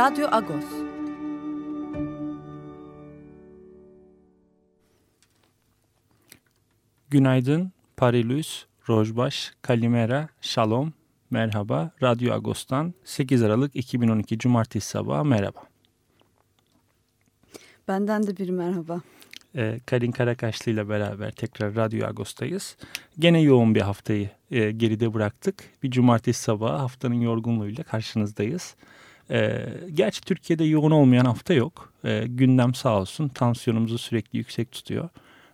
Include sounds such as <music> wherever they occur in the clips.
Radyo Agos. Günaydın, Parilus, Rojbaş, Kalimera, Shalom, merhaba. Radyo Agos'tan 8 Aralık 2012 Cumartesi sabahı merhaba. Benden de bir merhaba. Ee, Karin Karakaşlı ile beraber tekrar Radyo Agos'tayız. Gene yoğun bir haftayı e, geride bıraktık. Bir cumartesi sabahı haftanın yorgunluğuyla karşınızdayız. E, gerçi Türkiye'de yoğun olmayan hafta yok. E, gündem sağ olsun tansiyonumuzu sürekli yüksek tutuyor.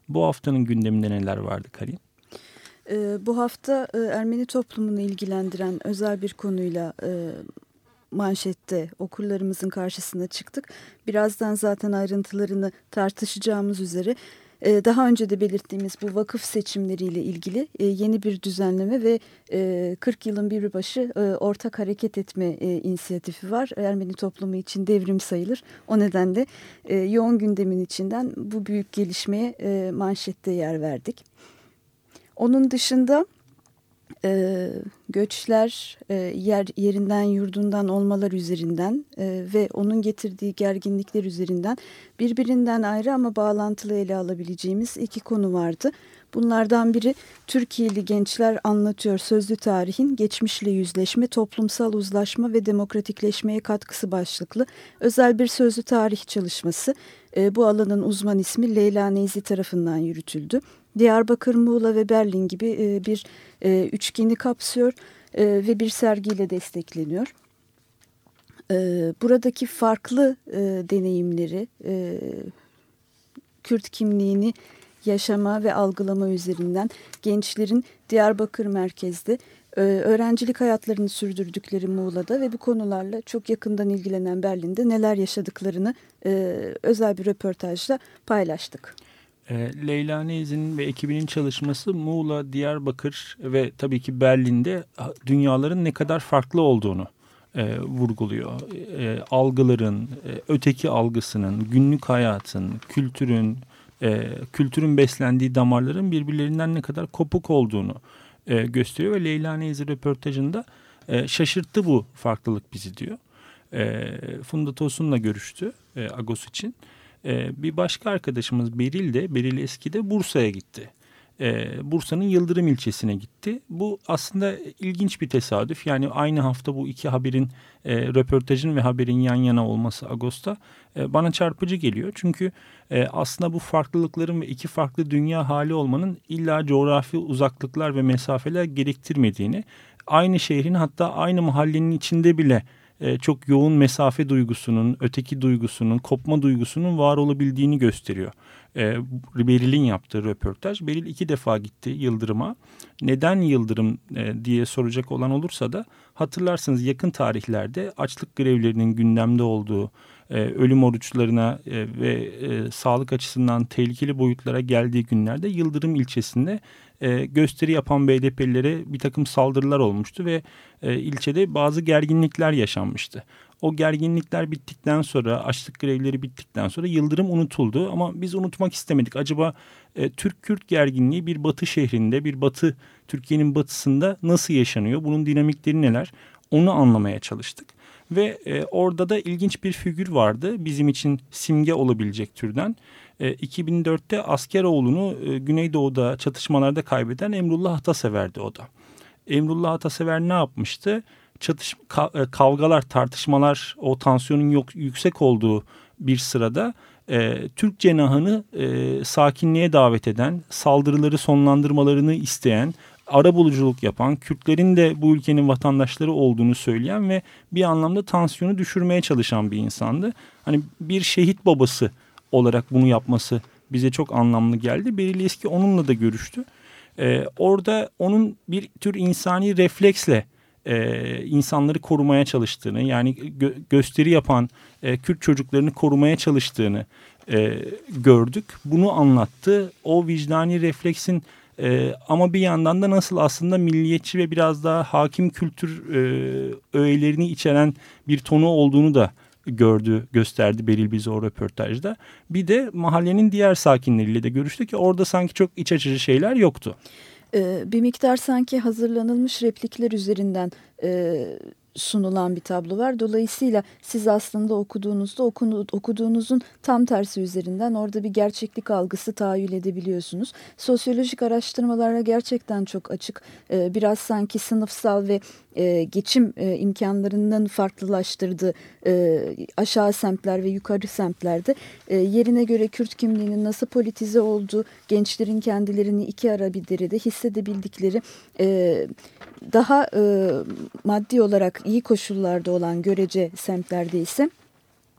Bu haftanın gündeminde neler vardı Karin? E, bu hafta e, Ermeni toplumunu ilgilendiren özel bir konuyla e, manşette okurlarımızın karşısına çıktık. Birazdan zaten ayrıntılarını tartışacağımız üzere daha önce de belirttiğimiz bu vakıf seçimleriyle ilgili e, yeni bir düzenleme ve 40 e, yılın bir başı e, ortak hareket etme inisiyatifi var. Ermeni toplumu için devrim sayılır. O nedenle yoğun gündemin içinden bu büyük gelişmeye manşette yer verdik. Onun dışında e, göçler e, yer yerinden yurdundan olmalar üzerinden e, ve onun getirdiği gerginlikler üzerinden birbirinden ayrı ama bağlantılı ele alabileceğimiz iki konu vardı. Bunlardan biri Türkiye'li gençler anlatıyor sözlü tarihin geçmişle yüzleşme, toplumsal uzlaşma ve demokratikleşmeye katkısı başlıklı özel bir sözlü tarih çalışması. E, bu alanın uzman ismi Leyla Neyzi tarafından yürütüldü. Diyarbakır, Muğla ve Berlin gibi e, bir e, üçgeni kapsıyor e, ve bir sergiyle destekleniyor. buradaki farklı deneyimleri, Kürt kimliğini yaşama ve algılama üzerinden gençlerin Diyarbakır merkezde öğrencilik hayatlarını sürdürdükleri Muğla'da ve bu konularla çok yakından ilgilenen Berlin'de neler yaşadıklarını özel bir röportajla paylaştık. E, Leyla Neyzi'nin ve ekibinin çalışması Muğla, Diyarbakır ve tabii ki Berlin'de dünyaların ne kadar farklı olduğunu e, vurguluyor. E, algıların, e, öteki algısının, günlük hayatın, kültürün, e, kültürün beslendiği damarların birbirlerinden ne kadar kopuk olduğunu e, gösteriyor ve Leyla Neyzi röportajında e, şaşırttı bu farklılık bizi diyor. E, Funda Tosun'la görüştü e, Agos için. Ee, bir başka arkadaşımız Beril de, Beril Eski de Bursa'ya gitti. Ee, Bursa'nın Yıldırım ilçesine gitti. Bu aslında ilginç bir tesadüf. Yani aynı hafta bu iki haberin, e, röportajın ve haberin yan yana olması Ağustos'ta e, bana çarpıcı geliyor. Çünkü e, aslında bu farklılıkların ve iki farklı dünya hali olmanın illa coğrafi uzaklıklar ve mesafeler gerektirmediğini, aynı şehrin hatta aynı mahallenin içinde bile e, çok yoğun mesafe duygusunun, öteki duygusunun, kopma duygusunun var olabildiğini gösteriyor. E, Beril'in yaptığı röportaj. Beril iki defa gitti Yıldırım'a. Neden Yıldırım e, diye soracak olan olursa da hatırlarsınız yakın tarihlerde açlık grevlerinin gündemde olduğu, ölüm oruçlarına ve sağlık açısından tehlikeli boyutlara geldiği günlerde Yıldırım ilçesinde e, gösteri yapan BDP'lilere bir takım saldırılar olmuştu ve e, ilçede bazı gerginlikler yaşanmıştı. O gerginlikler bittikten sonra, açlık grevleri bittikten sonra Yıldırım unutuldu ama biz unutmak istemedik. Acaba e, Türk-Kürt gerginliği bir batı şehrinde, bir batı, Türkiye'nin batısında nasıl yaşanıyor? Bunun dinamikleri neler? Onu anlamaya çalıştık. Ve e, orada da ilginç bir figür vardı bizim için simge olabilecek türden. E, 2004'te Askeroğlu'nu e, Güneydoğu'da çatışmalarda kaybeden Emrullah Atasever'di o da. Emrullah Atasever ne yapmıştı? Çatış, e, kavgalar, tartışmalar, o tansiyonun yok, yüksek olduğu bir sırada e, Türk cenahını e, sakinliğe davet eden, saldırıları sonlandırmalarını isteyen, ara buluculuk yapan, Kürtlerin de bu ülkenin vatandaşları olduğunu söyleyen ve bir anlamda tansiyonu düşürmeye çalışan bir insandı. Hani bir şehit babası olarak bunu yapması bize çok anlamlı geldi. Beril Eski onunla da görüştü. Ee, orada onun bir tür insani refleksle e, insanları korumaya çalıştığını yani gö gösteri yapan e, Kürt çocuklarını korumaya çalıştığını e, gördük. Bunu anlattı. O vicdani refleksin e, ama bir yandan da nasıl aslında milliyetçi ve biraz daha hakim kültür e, öğelerini içeren bir tonu olduğunu da gördü, gösterdi Beril bize o röportajda. Bir de mahallenin diğer sakinleriyle de görüştü ki orada sanki çok iç açıcı şeyler yoktu. Ee, bir miktar sanki hazırlanılmış replikler üzerinden e, sunulan bir tablo var. Dolayısıyla siz aslında okuduğunuzda okunu, okuduğunuzun tam tersi üzerinden orada bir gerçeklik algısı tahayyül edebiliyorsunuz. Sosyolojik araştırmalara gerçekten çok açık. Ee, biraz sanki sınıfsal ve e, geçim e, imkanlarının farklılaştırdığı e, aşağı semtler ve yukarı semtlerde e, yerine göre Kürt kimliğinin nasıl politize olduğu, gençlerin kendilerini iki ara bir derede hissedebildikleri e, daha e, maddi olarak iyi koşullarda olan görece semtlerde ise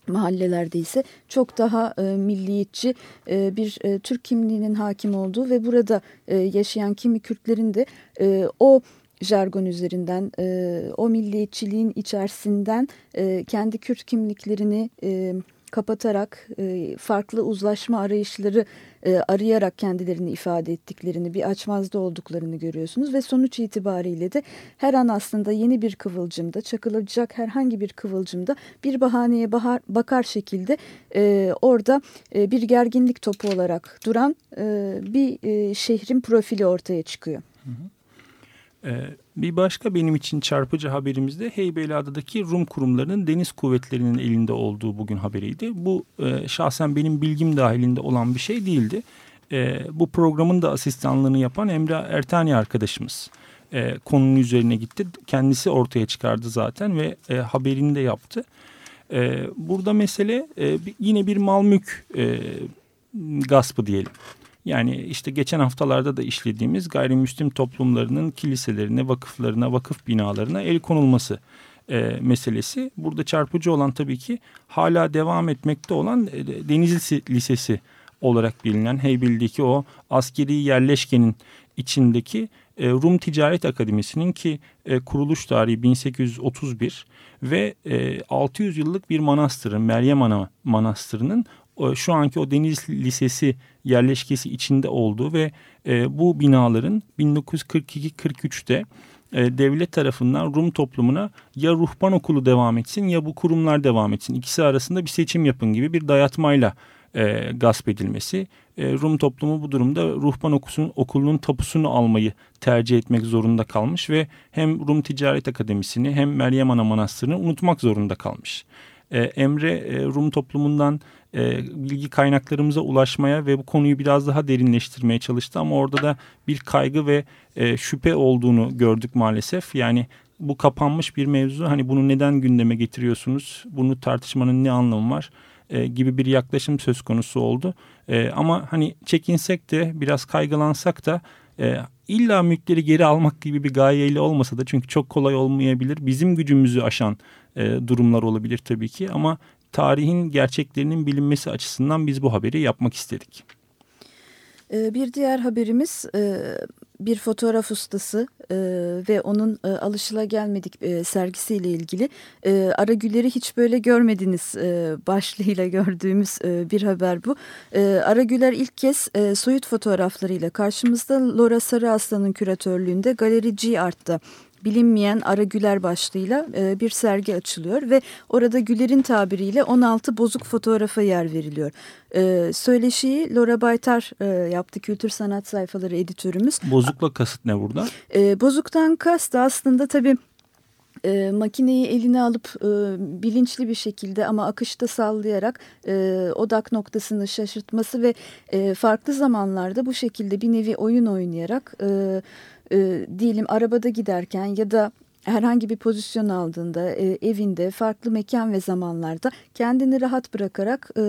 mahallelerde ise çok daha e, milliyetçi e, bir e, Türk kimliğinin hakim olduğu ve burada e, yaşayan kimi Kürtlerin de e, o jargon üzerinden e, o milliyetçiliğin içerisinden e, kendi Kürt kimliklerini e, kapatarak e, farklı uzlaşma arayışları e, arayarak kendilerini ifade ettiklerini bir açmazda olduklarını görüyorsunuz ve sonuç itibariyle de her an aslında yeni bir kıvılcımda çakılacak herhangi bir kıvılcımda bir bahaneye bahar, bakar şekilde e, orada e, bir gerginlik topu olarak duran e, bir e, şehrin profili ortaya çıkıyor. Hı hı. Ee, bir başka benim için çarpıcı haberimizde Heybeliada'daki Rum kurumlarının deniz kuvvetlerinin elinde olduğu bugün haberiydi. Bu e, şahsen benim bilgim dahilinde olan bir şey değildi. E, bu programın da asistanlığını yapan Emre Ertani arkadaşımız e, konunun üzerine gitti. Kendisi ortaya çıkardı zaten ve haberini de yaptı. burada mesele yine bir mal mülk gaspı diyelim. Yani işte geçen haftalarda da işlediğimiz gayrimüslim toplumlarının kiliselerine, vakıflarına, vakıf binalarına el konulması e, meselesi. Burada çarpıcı olan tabii ki hala devam etmekte olan e, Denizli Lisesi olarak bilinen Heybeli'deki o askeri yerleşkenin içindeki e, Rum Ticaret Akademisi'nin ki e, kuruluş tarihi 1831 ve e, 600 yıllık bir manastırın Meryem Ana Manastırı'nın şu anki o Deniz Lisesi yerleşkesi içinde olduğu ve e, bu binaların 1942-43'te e, devlet tarafından Rum toplumuna ya ruhban okulu devam etsin ya bu kurumlar devam etsin. İkisi arasında bir seçim yapın gibi bir dayatmayla e, gasp edilmesi. E, Rum toplumu bu durumda ruhban okusun, okulunun tapusunu almayı tercih etmek zorunda kalmış ve hem Rum Ticaret Akademisi'ni hem Meryem Ana Manastırı'nı unutmak zorunda kalmış. E, Emre e, Rum toplumundan e, bilgi kaynaklarımıza ulaşmaya ve bu konuyu biraz daha derinleştirmeye çalıştı. Ama orada da bir kaygı ve e, şüphe olduğunu gördük maalesef. Yani bu kapanmış bir mevzu. Hani bunu neden gündeme getiriyorsunuz? Bunu tartışmanın ne anlamı var? E, gibi bir yaklaşım söz konusu oldu. E, ama hani çekinsek de biraz kaygılansak da e, illa mülkleri geri almak gibi bir gayeyle olmasa da çünkü çok kolay olmayabilir. Bizim gücümüzü aşan e, durumlar olabilir tabii ki ama tarihin gerçeklerinin bilinmesi açısından biz bu haberi yapmak istedik. Ee, bir diğer haberimiz e, bir fotoğraf ustası e, ve onun e, alışılagelmedik sergisiyle ilgili. Ara Güler'i hiç böyle görmediniz başlığıyla gördüğümüz bir haber bu. Ara Güler ilk kez soyut fotoğraflarıyla karşımızda Laura Sarıaslan'ın küratörlüğünde Galeri G Art'ta bilinmeyen Ara Güler başlığıyla e, bir sergi açılıyor ve orada Güler'in tabiriyle 16 bozuk fotoğrafa yer veriliyor. E, söyleşiyi Laura Baytar e, yaptı kültür sanat sayfaları editörümüz. Bozukla kasıt ne burada? E, bozuktan kast aslında tabii e, makineyi eline alıp e, bilinçli bir şekilde ama akışta sallayarak e, odak noktasını şaşırtması ve e, farklı zamanlarda bu şekilde bir nevi oyun oynayarak e, e, diyelim arabada giderken ya da herhangi bir pozisyon aldığında e, evinde farklı mekan ve zamanlarda kendini rahat bırakarak e,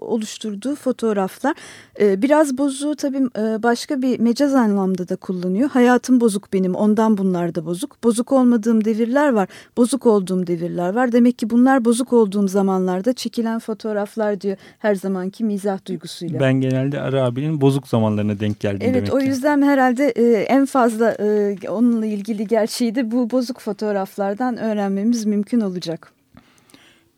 oluşturduğu fotoğraflar e, biraz bozuğu tabii e, başka bir mecaz anlamda da kullanıyor. Hayatım bozuk benim ondan bunlar da bozuk. Bozuk olmadığım devirler var bozuk olduğum devirler var. Demek ki bunlar bozuk olduğum zamanlarda çekilen fotoğraflar diyor her zamanki mizah duygusuyla. Ben genelde Ara abinin bozuk zamanlarına denk geldim evet, demek o yüzden herhalde e, en fazla e, onunla ilgili gerçeği de bu bozuk fotoğraflardan öğrenmemiz mümkün olacak.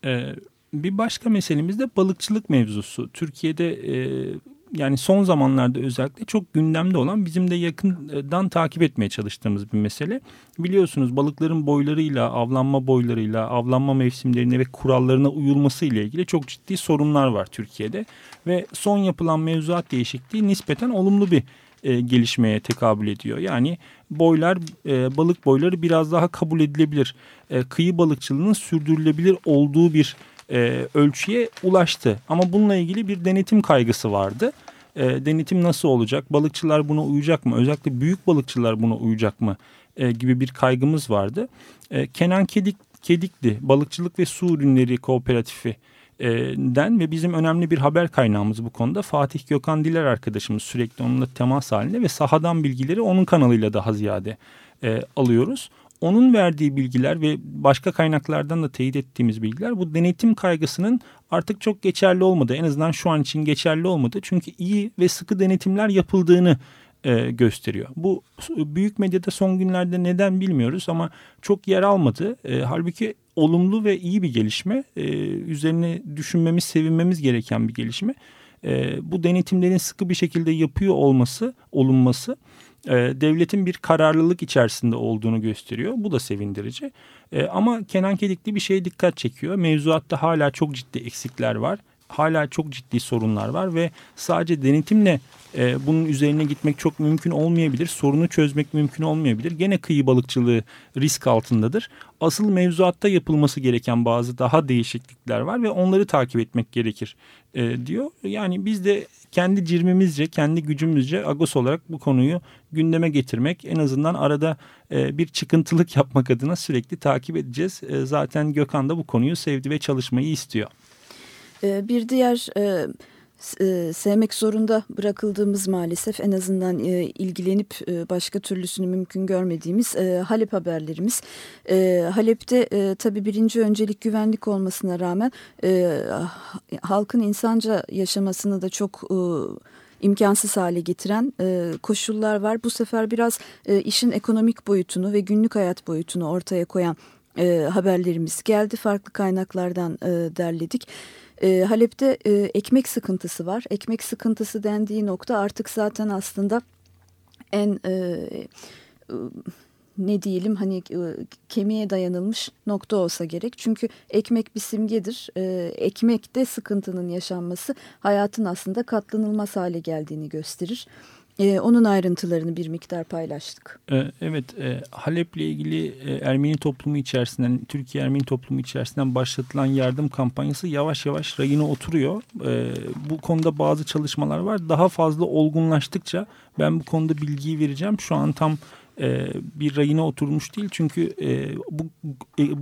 Ee, bir başka meselemiz de balıkçılık mevzusu. Türkiye'de e, yani son zamanlarda özellikle çok gündemde olan bizim de yakından takip etmeye çalıştığımız bir mesele. Biliyorsunuz balıkların boylarıyla, avlanma boylarıyla, avlanma mevsimlerine ve kurallarına uyulması ile ilgili çok ciddi sorunlar var Türkiye'de. Ve son yapılan mevzuat değişikliği nispeten olumlu bir e, gelişmeye tekabül ediyor. Yani boylar, e, balık boyları biraz daha kabul edilebilir. E, kıyı balıkçılığının sürdürülebilir olduğu bir e, ölçüye ulaştı. Ama bununla ilgili bir denetim kaygısı vardı. E, denetim nasıl olacak? Balıkçılar buna uyacak mı? Özellikle büyük balıkçılar buna uyacak mı? E, gibi bir kaygımız vardı. E, Kenan Kedik, Kedikli Balıkçılık ve Su Ürünleri Kooperatifi den ve bizim önemli bir haber kaynağımız bu konuda Fatih Gökhan Diler arkadaşımız sürekli onunla temas halinde ve sahadan bilgileri onun kanalıyla daha ziyade e, alıyoruz onun verdiği bilgiler ve başka kaynaklardan da teyit ettiğimiz bilgiler bu denetim kaygısının artık çok geçerli olmadı. En azından şu an için geçerli olmadı. Çünkü iyi ve sıkı denetimler yapıldığını e, gösteriyor. Bu büyük medyada son günlerde neden bilmiyoruz ama çok yer almadı. E, halbuki olumlu ve iyi bir gelişme. E, üzerine düşünmemiz, sevinmemiz gereken bir gelişme. E, bu denetimlerin sıkı bir şekilde yapıyor olması, olunması e, devletin bir kararlılık içerisinde olduğunu gösteriyor. Bu da sevindirici. E, ama Kenan Kedikli bir şeye dikkat çekiyor. Mevzuatta hala çok ciddi eksikler var. Hala çok ciddi sorunlar var ve sadece denetimle e, bunun üzerine gitmek çok mümkün olmayabilir. Sorunu çözmek mümkün olmayabilir. Gene kıyı balıkçılığı risk altındadır. Asıl mevzuatta yapılması gereken bazı daha değişiklikler var ve onları takip etmek gerekir e, diyor. Yani biz de kendi cirmimizce, kendi gücümüzce Agos olarak bu konuyu gündeme getirmek, en azından arada e, bir çıkıntılık yapmak adına sürekli takip edeceğiz. E, zaten Gökhan da bu konuyu sevdi ve çalışmayı istiyor. E, bir diğer... E e, sevmek zorunda bırakıldığımız maalesef en azından e, ilgilenip e, başka türlüsünü mümkün görmediğimiz Halep haberlerimiz. Halep'te e, tabii birinci öncelik güvenlik olmasına rağmen halkın insanca yaşamasını da çok imkansız hale getiren koşullar var. Bu sefer biraz işin ekonomik boyutunu ve günlük hayat boyutunu ortaya koyan haberlerimiz geldi. Farklı kaynaklardan derledik. E, Halep'te e, ekmek sıkıntısı var. Ekmek sıkıntısı dendiği nokta artık zaten aslında en e, e, ne diyelim hani e, kemiğe dayanılmış nokta olsa gerek. Çünkü ekmek bir simgedir. E, ekmekte sıkıntının yaşanması hayatın aslında katlanılmaz hale geldiğini gösterir. Ee, onun ayrıntılarını bir miktar paylaştık. Ee, evet, e, Halep'le ilgili e, Ermeni toplumu içerisinden, Türkiye Ermeni toplumu içerisinden başlatılan yardım kampanyası yavaş yavaş rayına oturuyor. E, bu konuda bazı çalışmalar var. Daha fazla olgunlaştıkça ben bu konuda bilgiyi vereceğim. Şu an tam e, bir rayına oturmuş değil. Çünkü e, bu,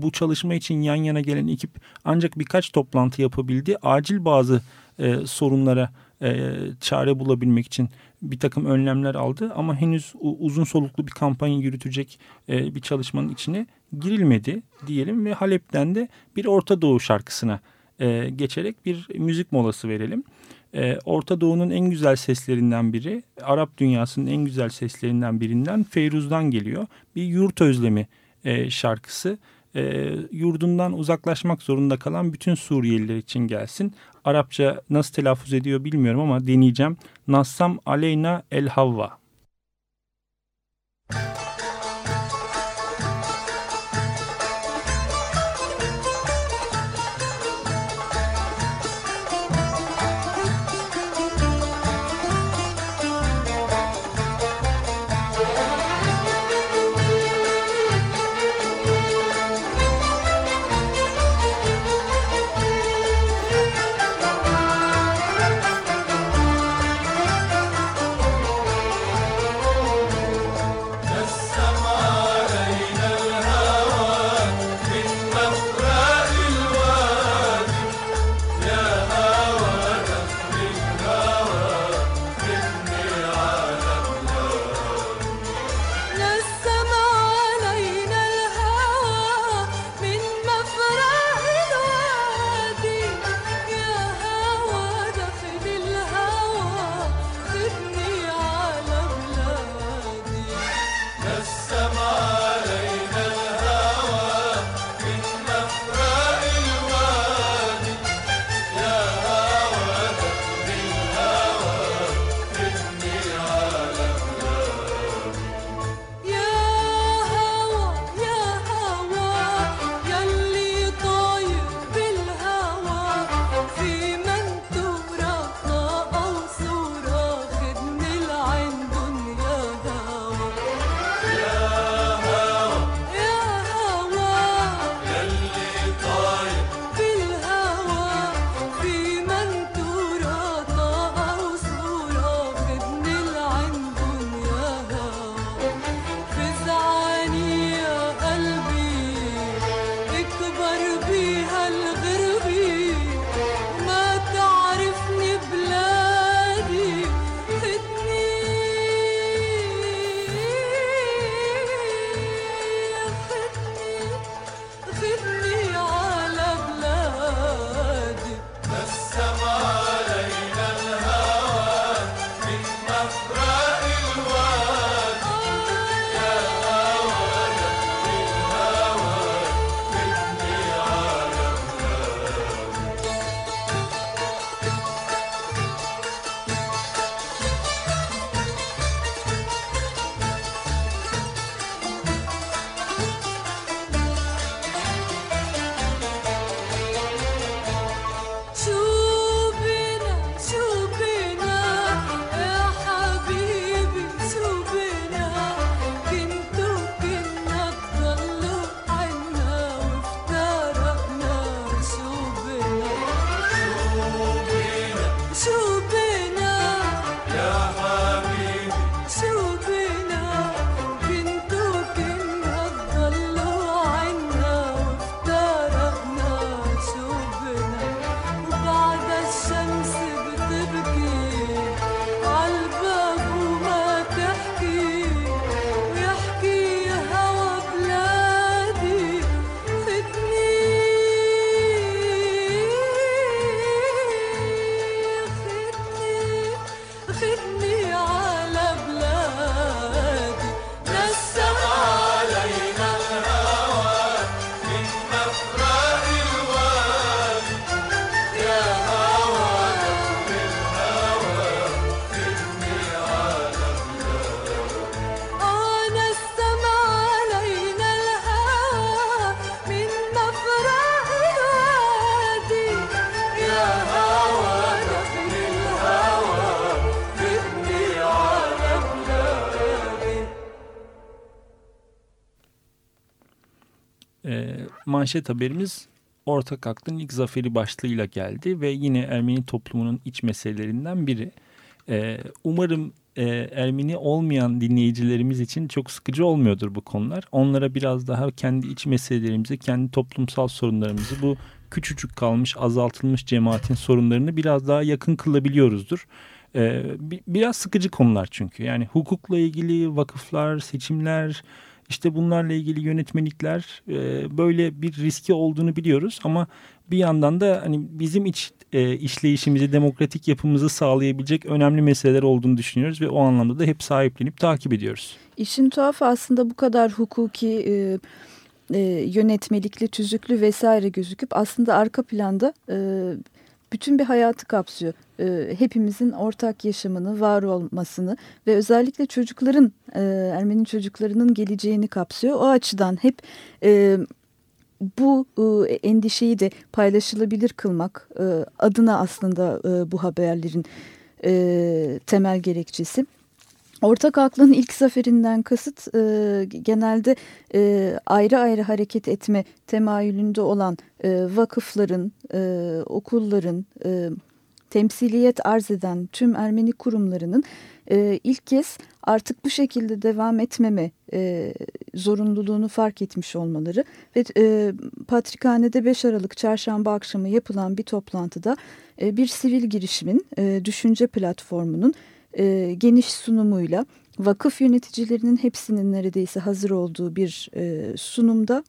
bu çalışma için yan yana gelen ekip ancak birkaç toplantı yapabildi. Acil bazı e, sorunlara e, çare bulabilmek için bir takım önlemler aldı ama henüz uzun soluklu bir kampanya yürütecek e, bir çalışmanın içine girilmedi diyelim ve Halep'ten de bir Orta Doğu şarkısına e, geçerek bir müzik molası verelim. Orta Doğu'nun en güzel seslerinden biri, Arap dünyasının en güzel seslerinden birinden Feyruz'dan geliyor. Bir yurt özlemi e, şarkısı e, yurdundan uzaklaşmak zorunda kalan bütün Suriyeliler için gelsin. Arapça nasıl telaffuz ediyor bilmiyorum ama deneyeceğim. Nassam aleyna el havva. Manşet haberimiz ortak aklın ilk zaferi başlığıyla geldi ve yine Ermeni toplumunun iç meselelerinden biri. Ee, umarım e, Ermeni olmayan dinleyicilerimiz için çok sıkıcı olmuyordur bu konular. Onlara biraz daha kendi iç meselelerimizi, kendi toplumsal sorunlarımızı, bu küçücük kalmış, azaltılmış cemaatin sorunlarını biraz daha yakın kılabiliyoruzdur. Ee, biraz sıkıcı konular çünkü. Yani hukukla ilgili vakıflar, seçimler, işte bunlarla ilgili yönetmelikler e, böyle bir riski olduğunu biliyoruz ama bir yandan da hani bizim iç e, işleyişimizi, demokratik yapımızı sağlayabilecek önemli meseleler olduğunu düşünüyoruz ve o anlamda da hep sahiplenip takip ediyoruz. İşin tuhafı aslında bu kadar hukuki e, e, yönetmelikli, tüzüklü vesaire gözüküp aslında arka planda e, bütün bir hayatı kapsıyor. E, hepimizin ortak yaşamını, var olmasını ve özellikle çocukların, e, Ermeni çocuklarının geleceğini kapsıyor. O açıdan hep e, bu e, endişeyi de paylaşılabilir kılmak e, adına aslında e, bu haberlerin e, temel gerekçesi. Ortak aklın ilk zaferinden kasıt e, genelde e, ayrı ayrı hareket etme temayülünde olan e, vakıfların, e, okulların, e, temsiliyet arz eden tüm Ermeni kurumlarının e, ilk kez artık bu şekilde devam etmeme e, zorunluluğunu fark etmiş olmaları ve e, Patrikhane'de 5 Aralık çarşamba akşamı yapılan bir toplantıda e, bir sivil girişimin e, düşünce platformunun e, geniş sunumuyla vakıf yöneticilerinin hepsinin neredeyse hazır olduğu bir e, sunumda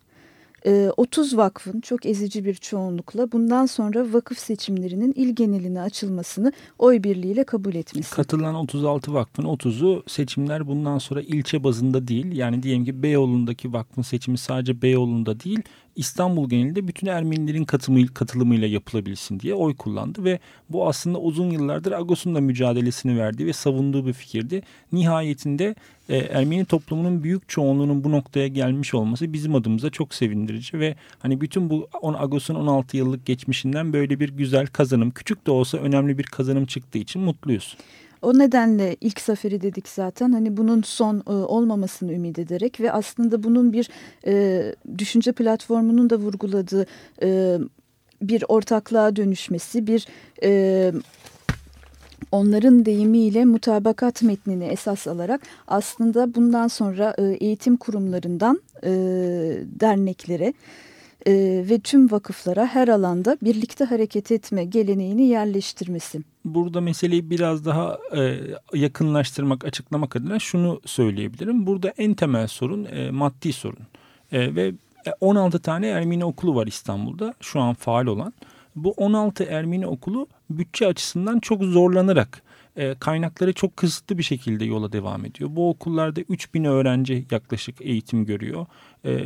30 e, vakfın çok ezici bir çoğunlukla bundan sonra vakıf seçimlerinin il geneline açılmasını oy birliğiyle kabul etmesi. Katılan 36 vakfın 30'u seçimler bundan sonra ilçe bazında değil. Yani diyelim ki Beyoğlu'ndaki vakfın seçimi sadece Beyoğlu'nda değil İstanbul genelinde bütün Ermenilerin katılımı, katılımıyla yapılabilsin diye oy kullandı ve bu aslında uzun yıllardır Agos'un da mücadelesini verdiği ve savunduğu bir fikirdi. Nihayetinde e, Ermeni toplumunun büyük çoğunluğunun bu noktaya gelmiş olması bizim adımıza çok sevindirici ve hani bütün bu Agos'un 16 yıllık geçmişinden böyle bir güzel kazanım, küçük de olsa önemli bir kazanım çıktığı için mutluyuz. O nedenle ilk zaferi dedik zaten. Hani bunun son e, olmamasını ümit ederek ve aslında bunun bir e, düşünce platformunun da vurguladığı e, bir ortaklığa dönüşmesi, bir e, onların deyimiyle mutabakat metnini esas alarak aslında bundan sonra e, eğitim kurumlarından e, derneklere e, ve tüm vakıflara her alanda birlikte hareket etme geleneğini yerleştirmesi. Burada meseleyi biraz daha e, yakınlaştırmak, açıklamak adına şunu söyleyebilirim. Burada en temel sorun e, maddi sorun e, ve 16 tane Ermeni okulu var İstanbul'da şu an faal olan. Bu 16 Ermeni okulu bütçe açısından çok zorlanarak e, kaynakları çok kısıtlı bir şekilde yola devam ediyor. Bu okullarda 3000 öğrenci yaklaşık eğitim görüyor. E,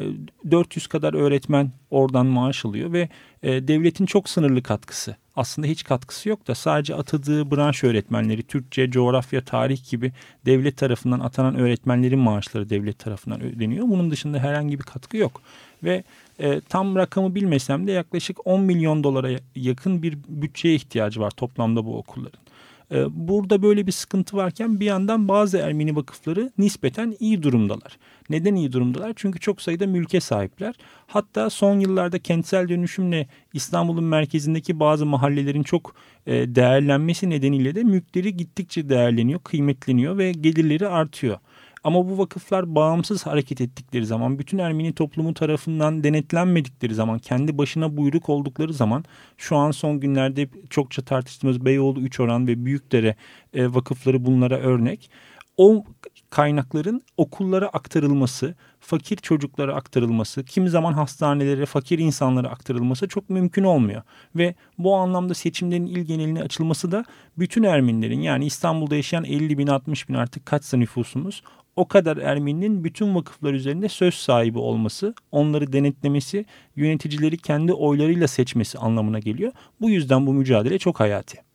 400 kadar öğretmen oradan maaş alıyor ve e, devletin çok sınırlı katkısı. Aslında hiç katkısı yok da sadece atadığı branş öğretmenleri, Türkçe, coğrafya, tarih gibi devlet tarafından atanan öğretmenlerin maaşları devlet tarafından ödeniyor. Bunun dışında herhangi bir katkı yok. Ve e, tam rakamı bilmesem de yaklaşık 10 milyon dolara yakın bir bütçeye ihtiyacı var toplamda bu okulların. Ee, burada böyle bir sıkıntı varken bir yandan bazı Ermeni vakıfları nispeten iyi durumdalar. Neden iyi durumdalar? Çünkü çok sayıda mülke sahipler. Hatta son yıllarda kentsel dönüşümle İstanbul'un merkezindeki bazı mahallelerin çok e, değerlenmesi nedeniyle de mülkleri gittikçe değerleniyor, kıymetleniyor ve gelirleri artıyor. Ama bu vakıflar bağımsız hareket ettikleri zaman, bütün Ermeni toplumu tarafından denetlenmedikleri zaman, kendi başına buyruk oldukları zaman şu an son günlerde çokça tartıştığımız Beyoğlu 3 oran ve Büyükdere e, vakıfları bunlara örnek. o kaynakların okullara aktarılması, fakir çocuklara aktarılması, kimi zaman hastanelere, fakir insanlara aktarılması çok mümkün olmuyor. Ve bu anlamda seçimlerin il geneline açılması da bütün Ermenilerin yani İstanbul'da yaşayan 50 bin 60 bin artık kaçsa nüfusumuz o kadar Ermeninin bütün vakıflar üzerinde söz sahibi olması, onları denetlemesi, yöneticileri kendi oylarıyla seçmesi anlamına geliyor. Bu yüzden bu mücadele çok hayati.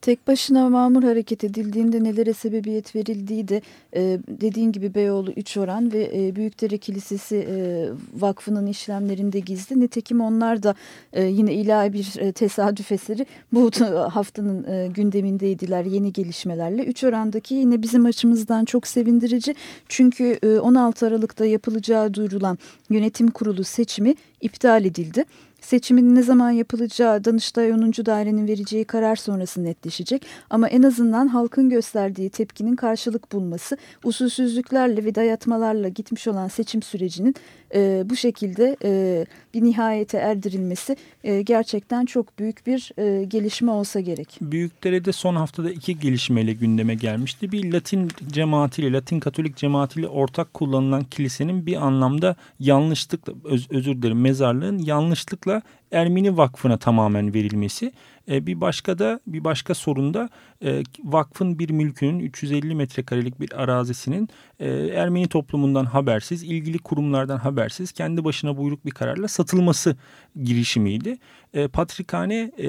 Tek başına mamur hareket edildiğinde nelere sebebiyet verildiği de e, dediğin gibi Beyoğlu 3 oran ve e, Büyükdere Kilisesi e, Vakfı'nın işlemlerinde gizli. Nitekim onlar da e, yine ilahi bir e, tesadüf eseri bu <laughs> haftanın e, gündemindeydiler yeni gelişmelerle. 3 orandaki yine bizim açımızdan çok sevindirici. Çünkü e, 16 Aralık'ta yapılacağı duyurulan yönetim kurulu seçimi iptal edildi. Seçimin ne zaman yapılacağı Danıştay 10. Dairenin vereceği karar sonrası netleşecek. Ama en azından halkın gösterdiği tepkinin karşılık bulması, usulsüzlüklerle ve dayatmalarla gitmiş olan seçim sürecinin e, bu şekilde e, bir nihayete erdirilmesi e, gerçekten çok büyük bir e, gelişme olsa gerek. Büyükdere'de son haftada iki gelişmeyle gündeme gelmişti. Bir Latin cemaatiyle, Latin Katolik cemaatiyle ortak kullanılan kilisenin bir anlamda yanlışlıkla, öz, özür dilerim mezarlığın yanlışlıkla Ermeni Vakfı'na tamamen verilmesi. E, bir başka da bir başka sorunda e, vakfın bir mülkünün 350 metrekarelik bir arazisinin e, Ermeni toplumundan habersiz, ilgili kurumlardan habersiz kendi başına buyruk bir kararla satılması girişimiydi. E, Patrikhane e,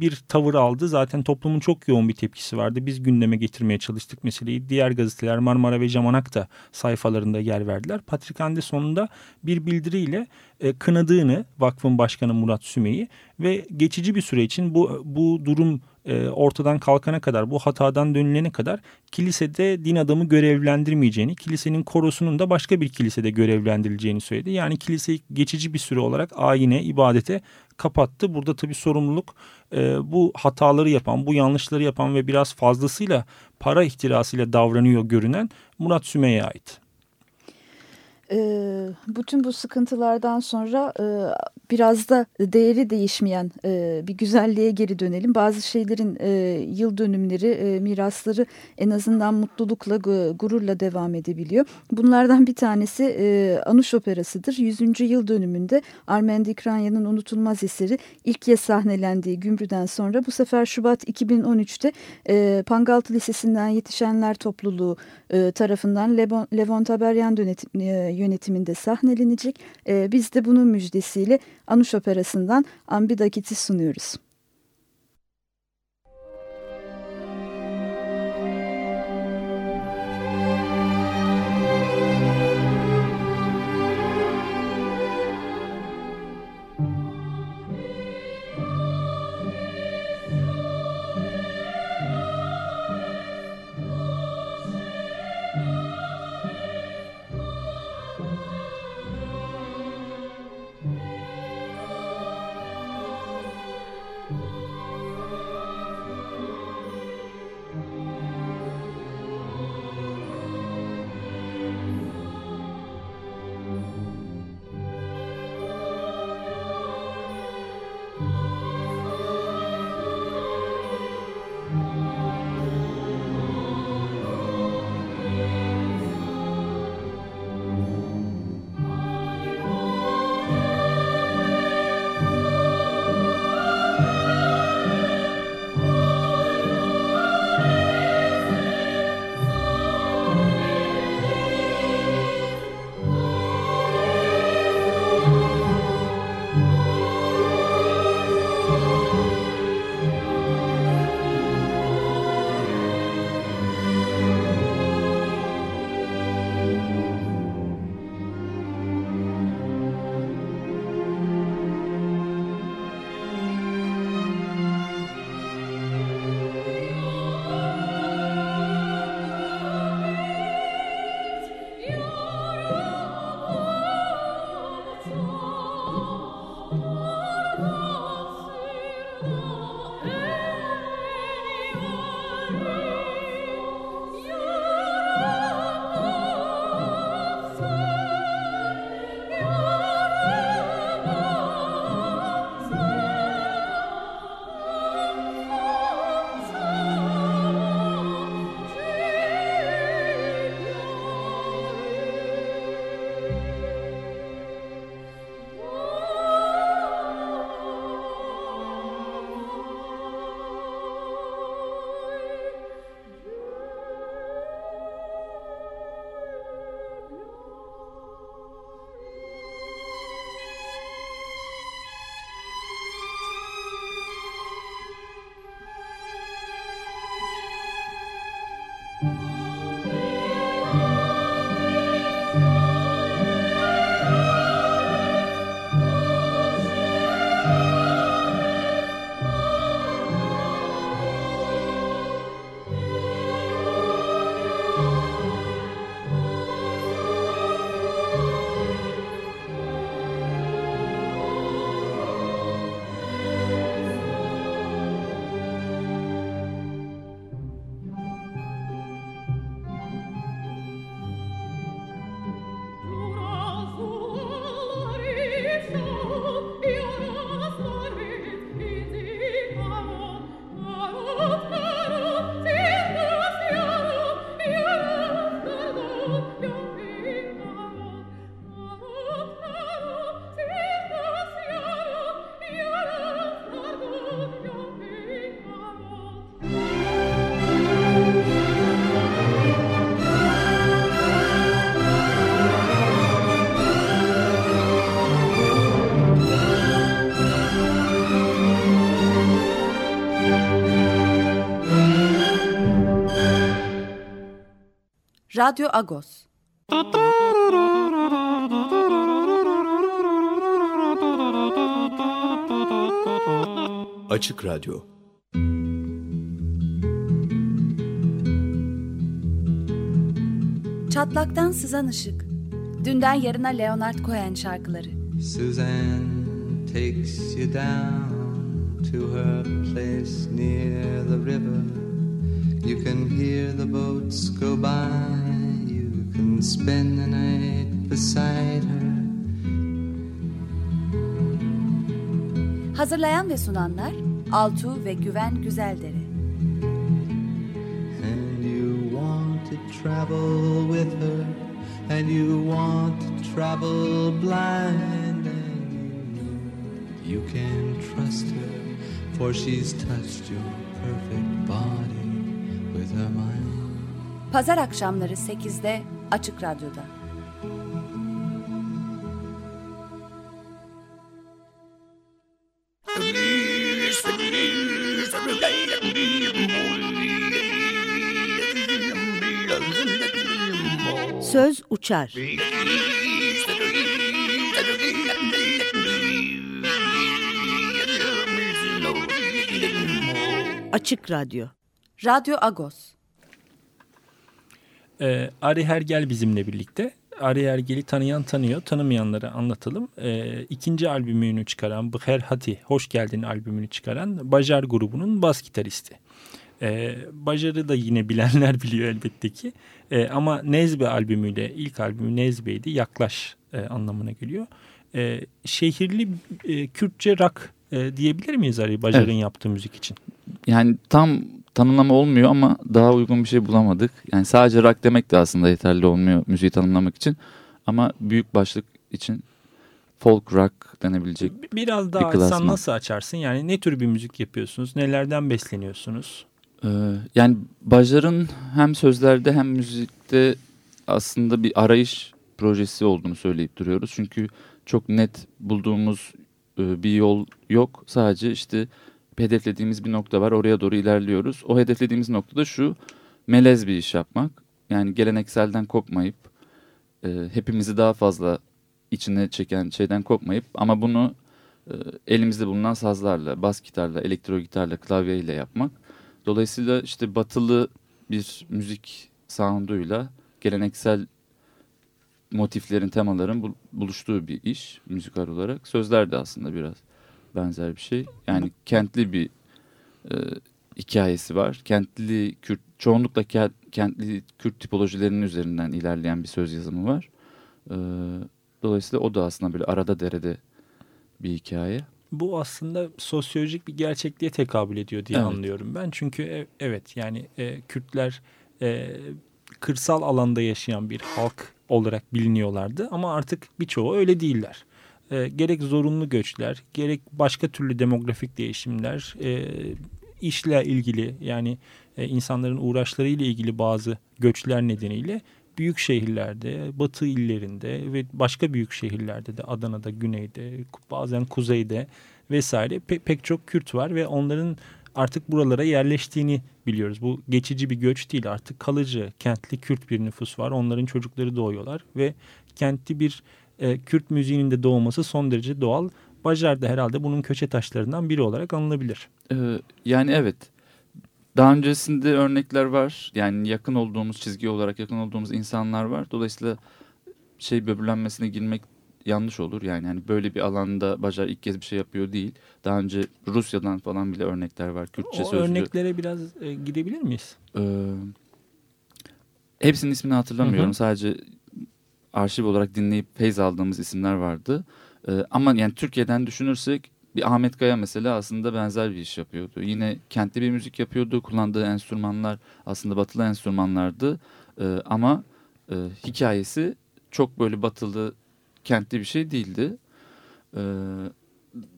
bir tavır aldı. Zaten toplumun çok yoğun bir tepkisi vardı. Biz gündeme getirmeye çalıştık meseleyi. Diğer gazeteler Marmara ve Camanak da sayfalarında yer verdiler. Patrikhane sonunda bir bildiriyle kınadığını vakfın başkanı Murat Sümey'i ve geçici bir süre için bu bu durum e, ortadan kalkana kadar bu hatadan dönülene kadar kilisede din adamı görevlendirmeyeceğini, kilisenin korosunun da başka bir kilisede görevlendirileceğini söyledi. Yani kiliseyi geçici bir süre olarak ayine, ibadete kapattı. Burada tabii sorumluluk e, bu hataları yapan, bu yanlışları yapan ve biraz fazlasıyla para ihtirasıyla davranıyor görünen Murat Sümey'e ait. E, bütün bu sıkıntılardan sonra e, biraz da değeri değişmeyen e, bir güzelliğe geri dönelim. Bazı şeylerin e, yıl dönümleri, mirasları en azından mutlulukla, gururla devam edebiliyor. Bunlardan bir tanesi Anuş Operası'dır. 100. yıl dönümünde Armen Dikranya'nın unutulmaz eseri ilk kez sahnelendiği Gümrü'den sonra bu sefer Şubat 2013'te e, Pangaltı Lisesi'nden yetişenler topluluğu tarafından Levon, Taberyan yönetim, e, yönetiminde sahnelenecek. E, biz de bunun müjdesiyle Anuş Operası'ndan Ambidakit'i sunuyoruz. Radyo Agos. Açık Radyo Çatlaktan sızan ışık. Dünden yarına Leonard Cohen şarkıları. Suzanne takes you down to her place near the river. You can hear the boats go by. Spend the night beside her. Hazırlayan ve sunanlar Altu ve Güven Güzeldere. And you want to travel with her. And you want to travel blind. And you know you can trust her. For she's touched your perfect body with her mind. Pazar akşamları 8'de Açık Radyo'da. Söz uçar. Açık Radyo. Radyo Agos. Ee, Ari Hergel bizimle birlikte. Ari Hergel'i tanıyan tanıyor, tanımayanlara anlatalım. Ee, ikinci albümünü çıkaran, Bıher Hati, Hoş Geldin albümünü çıkaran Bajar grubunun bas gitaristi. Ee, Bajar'ı da yine bilenler <laughs> biliyor elbette ki. Ee, ama Nezbe albümüyle, ilk albümü Nezbe'ydi, Yaklaş e, anlamına geliyor. Ee, şehirli e, Kürtçe rock e, diyebilir miyiz Ari Bajar'ın Evet. yaptığı müzik için? Yani tam tanımlama olmuyor ama daha uygun bir şey bulamadık. Yani sadece rock demek de aslında yeterli olmuyor müziği tanımlamak için. Ama büyük başlık için folk rock denebilecek. Biraz daha klasman. açsan nasıl açarsın? Yani ne tür bir müzik yapıyorsunuz? Nelerden besleniyorsunuz? Ee, yani Bajar'ın hem sözlerde hem müzikte aslında bir arayış projesi olduğunu söyleyip duruyoruz. Çünkü çok net bulduğumuz e, bir yol yok. Sadece işte hedeflediğimiz bir nokta var. Oraya doğru ilerliyoruz. O hedeflediğimiz noktada şu melez bir iş yapmak. Yani gelenekselden kopmayıp e, hepimizi daha fazla içine çeken şeyden kopmayıp ama bunu e, elimizde bulunan sazlarla, bas gitarla, elektro gitarla, klavyeyle yapmak. Dolayısıyla işte batılı bir müzik sounduyla geleneksel motiflerin, temaların bul- buluştuğu bir iş müzikal olarak. Sözler de aslında biraz benzer bir şey. Yani kentli bir e, hikayesi var. Kentli Kürt, çoğunlukla ke- kentli Kürt tipolojilerinin üzerinden ilerleyen bir söz yazımı var. E, dolayısıyla o da aslında böyle arada derede bir hikaye. Bu aslında sosyolojik bir gerçekliğe tekabül ediyor diye Evet. anlıyorum ben. Çünkü e- evet yani e, Kürtler e, kırsal alanda yaşayan bir halk olarak biliniyorlardı ama artık birçoğu öyle değiller. E, gerek zorunlu göçler, gerek başka türlü demografik değişimler, e, işle ilgili yani e, insanların uğraşlarıyla ilgili bazı göçler nedeniyle büyük şehirlerde, batı illerinde ve başka büyük şehirlerde de Adana'da, güneyde, bazen kuzeyde vesaire pe- pek çok Kürt var ve onların artık buralara yerleştiğini biliyoruz. Bu geçici bir göç değil artık kalıcı kentli Kürt bir nüfus var. Onların çocukları doğuyorlar ve kentli bir e, Kürt müziğinin de doğması son derece doğal. Bajar da herhalde bunun köşe taşlarından biri olarak anılabilir. Ee, yani evet. Daha öncesinde örnekler var. Yani yakın olduğumuz çizgi olarak yakın olduğumuz insanlar var. Dolayısıyla şey böbürlenmesine girmek yanlış olur. Yani hani böyle bir alanda Bajar ilk kez bir şey yapıyor değil. Daha önce Rusya'dan falan bile örnekler var. Kürtçe O sözlü. örneklere biraz e, gidebilir miyiz? Ee, hepsinin ismini hatırlamıyorum. Hı hı. Sadece arşiv olarak dinleyip feyz aldığımız isimler vardı. Ee, ama yani Türkiye'den düşünürsek bir Ahmet Kaya mesela aslında benzer bir iş yapıyordu. Yine kentli bir müzik yapıyordu. Kullandığı enstrümanlar aslında batılı enstrümanlardı. Ee, ama e, hikayesi çok böyle batılı kentli bir şey değildi. Ee,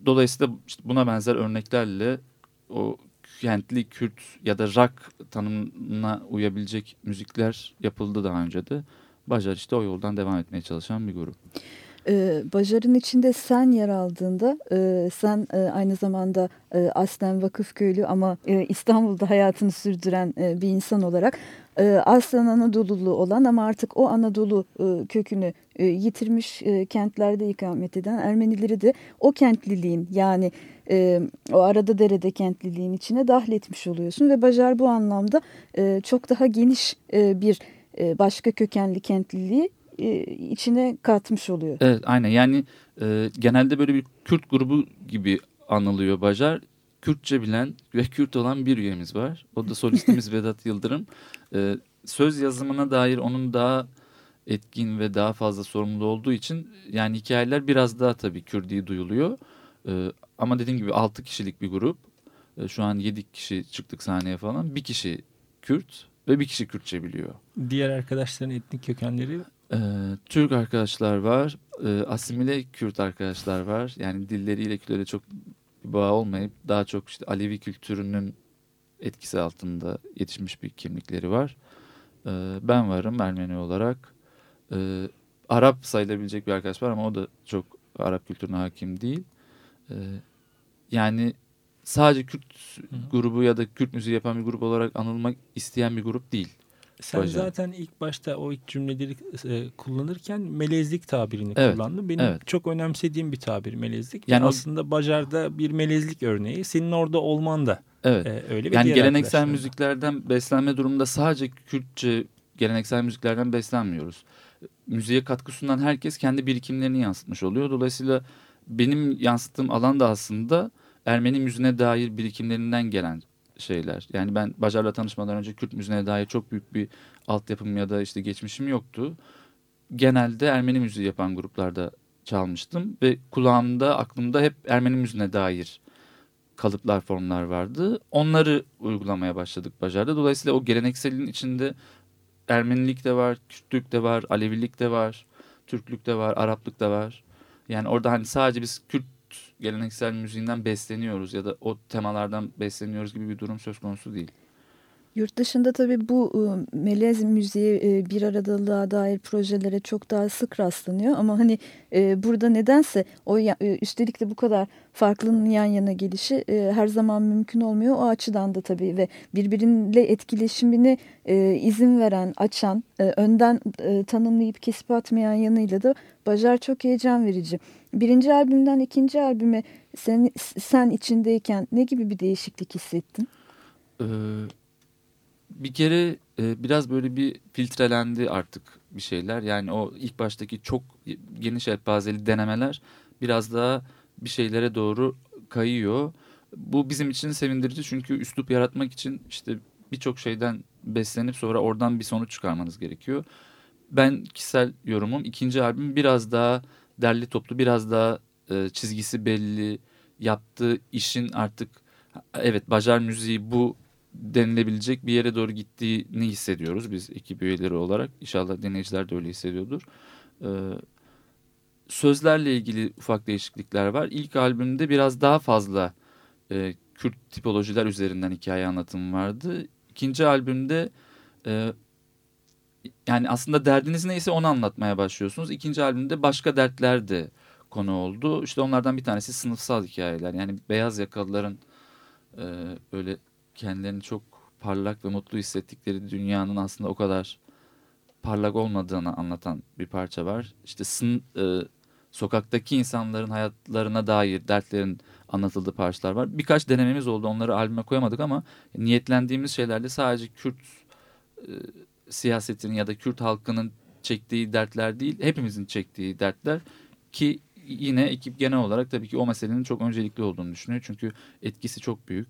dolayısıyla işte buna benzer örneklerle o kentli Kürt ya da rock tanımına uyabilecek müzikler yapıldı daha önce de. Bajar işte o yoldan devam etmeye çalışan bir grup. E, Bajar'ın içinde sen yer aldığında e, sen e, aynı zamanda e, aslen vakıfköylü ama e, İstanbul'da hayatını sürdüren e, bir insan olarak e, aslen Anadolulu olan ama artık o Anadolu e, kökünü e, yitirmiş e, kentlerde ikamet eden Ermenileri de o kentliliğin yani e, o arada derede kentliliğin içine dahletmiş oluyorsun ve Bajar bu anlamda e, çok daha geniş e, bir e, başka kökenli kentliliği e, içine katmış oluyor. Evet aynen yani e, genelde böyle bir Kürt grubu gibi anılıyor Bajar. Kürtçe bilen ve Kürt olan bir üyemiz var. O da solistimiz <laughs> Vedat Yıldırım. E, söz yazımına dair onun daha etkin ve daha fazla sorumlu olduğu için yani hikayeler biraz daha tabii Kürdi duyuluyor. E, ama dediğim gibi 6 kişilik bir grup. E, şu an 7 kişi çıktık sahneye falan. Bir kişi Kürt ve bir kişi Kürtçe biliyor. Diğer arkadaşların etnik kökenleri? E, Türk arkadaşlar var. E, asimile Kürt arkadaşlar var. Yani dilleriyle kültürle çok bir bağ olmayıp daha çok işte Alevi kültürünün etkisi altında yetişmiş bir kimlikleri var. E, ben varım Ermeni olarak. E, Arap sayılabilecek bir arkadaş var ama o da çok Arap kültürüne hakim değil. E, yani sadece Kürt grubu ya da Kürt müziği yapan bir grup olarak anılmak isteyen bir grup değil. Sen Bajar. zaten ilk başta o ilk cümleleri e, kullanırken melezlik tabirini Evet, kullandın. Benim evet. çok önemsediğim bir tabir melezlik. Yani Yani o- aslında Bajar'da bir melezlik örneği. Senin orada olman da Evet. e, öyle. Yani geleneksel müziklerden beslenme durumunda sadece Kürtçe geleneksel müziklerden beslenmiyoruz. Müziğe katkı sunan herkes kendi birikimlerini yansıtmış oluyor. Dolayısıyla benim yansıttığım alan da aslında Ermeni müziğine dair birikimlerinden gelen şeyler. Yani ben Bajar'la tanışmadan önce Kürt müziğine dair çok büyük bir altyapım ya da işte geçmişim yoktu. Genelde Ermeni müziği yapan gruplarda çalmıştım ve kulağımda, aklımda hep Ermeni müziğine dair kalıplar, formlar vardı. Onları uygulamaya başladık Bajar'da. Dolayısıyla o gelenekselin içinde Ermenilik de var, Kürtlük de var, Alevilik de var, Türklük de var, Araplık da var. Yani orada hani sadece biz Kürt geleneksel müziğinden besleniyoruz ya da o temalardan besleniyoruz gibi bir durum söz konusu değil. Yurt dışında tabii bu e, melez müziği e, bir aradalılığa dair projelere çok daha sık rastlanıyor ama hani e, burada nedense o üstelik de bu kadar farklının yan yana gelişi her zaman mümkün olmuyor. O açıdan da tabii ve birbiriyle etkileşimini izin veren, açan, önden tanımlayıp kesip atmayan yanıyla da Bajar çok heyecan verici. Birinci albümden ikinci albüme sen, sen içindeyken ne gibi bir değişiklik hissettin? Ee, bir kere e, biraz böyle bir filtrelendi artık bir şeyler. Yani o ilk baştaki çok geniş yelpazeli denemeler biraz daha bir şeylere doğru kayıyor. Bu bizim için sevindirici çünkü üslup yaratmak için işte birçok şeyden beslenip sonra oradan bir sonuç çıkarmanız gerekiyor. Ben kişisel yorumum ikinci albüm biraz daha derli toplu, biraz daha e, çizgisi belli, yaptığı işin artık evet Bajar müziği bu denilebilecek bir yere doğru gittiğini hissediyoruz biz ekip üyeleri olarak. İnşallah dinleyiciler de öyle hissediyordur. Ee, sözlerle ilgili ufak değişiklikler var. İlk albümde biraz daha fazla e, Kürt tipolojiler üzerinden hikaye anlatımı vardı. İkinci albümde e, yani aslında derdiniz neyse onu anlatmaya başlıyorsunuz. İkinci albümde başka dertler de konu oldu. İşte onlardan bir tanesi sınıfsal hikayeler. Yani beyaz yakalıların e, böyle kendilerini çok parlak ve mutlu hissettikleri dünyanın aslında o kadar parlak olmadığını anlatan bir parça var. İşte sın, e, sokaktaki insanların hayatlarına dair dertlerin anlatıldığı parçalar var. Birkaç denememiz oldu onları albüme koyamadık ama niyetlendiğimiz şeylerde sadece Kürt e, siyasetinin ya da Kürt halkının çektiği dertler değil hepimizin çektiği dertler ki yine ekip genel olarak tabii ki o meselenin çok öncelikli olduğunu düşünüyor. Çünkü etkisi çok büyük.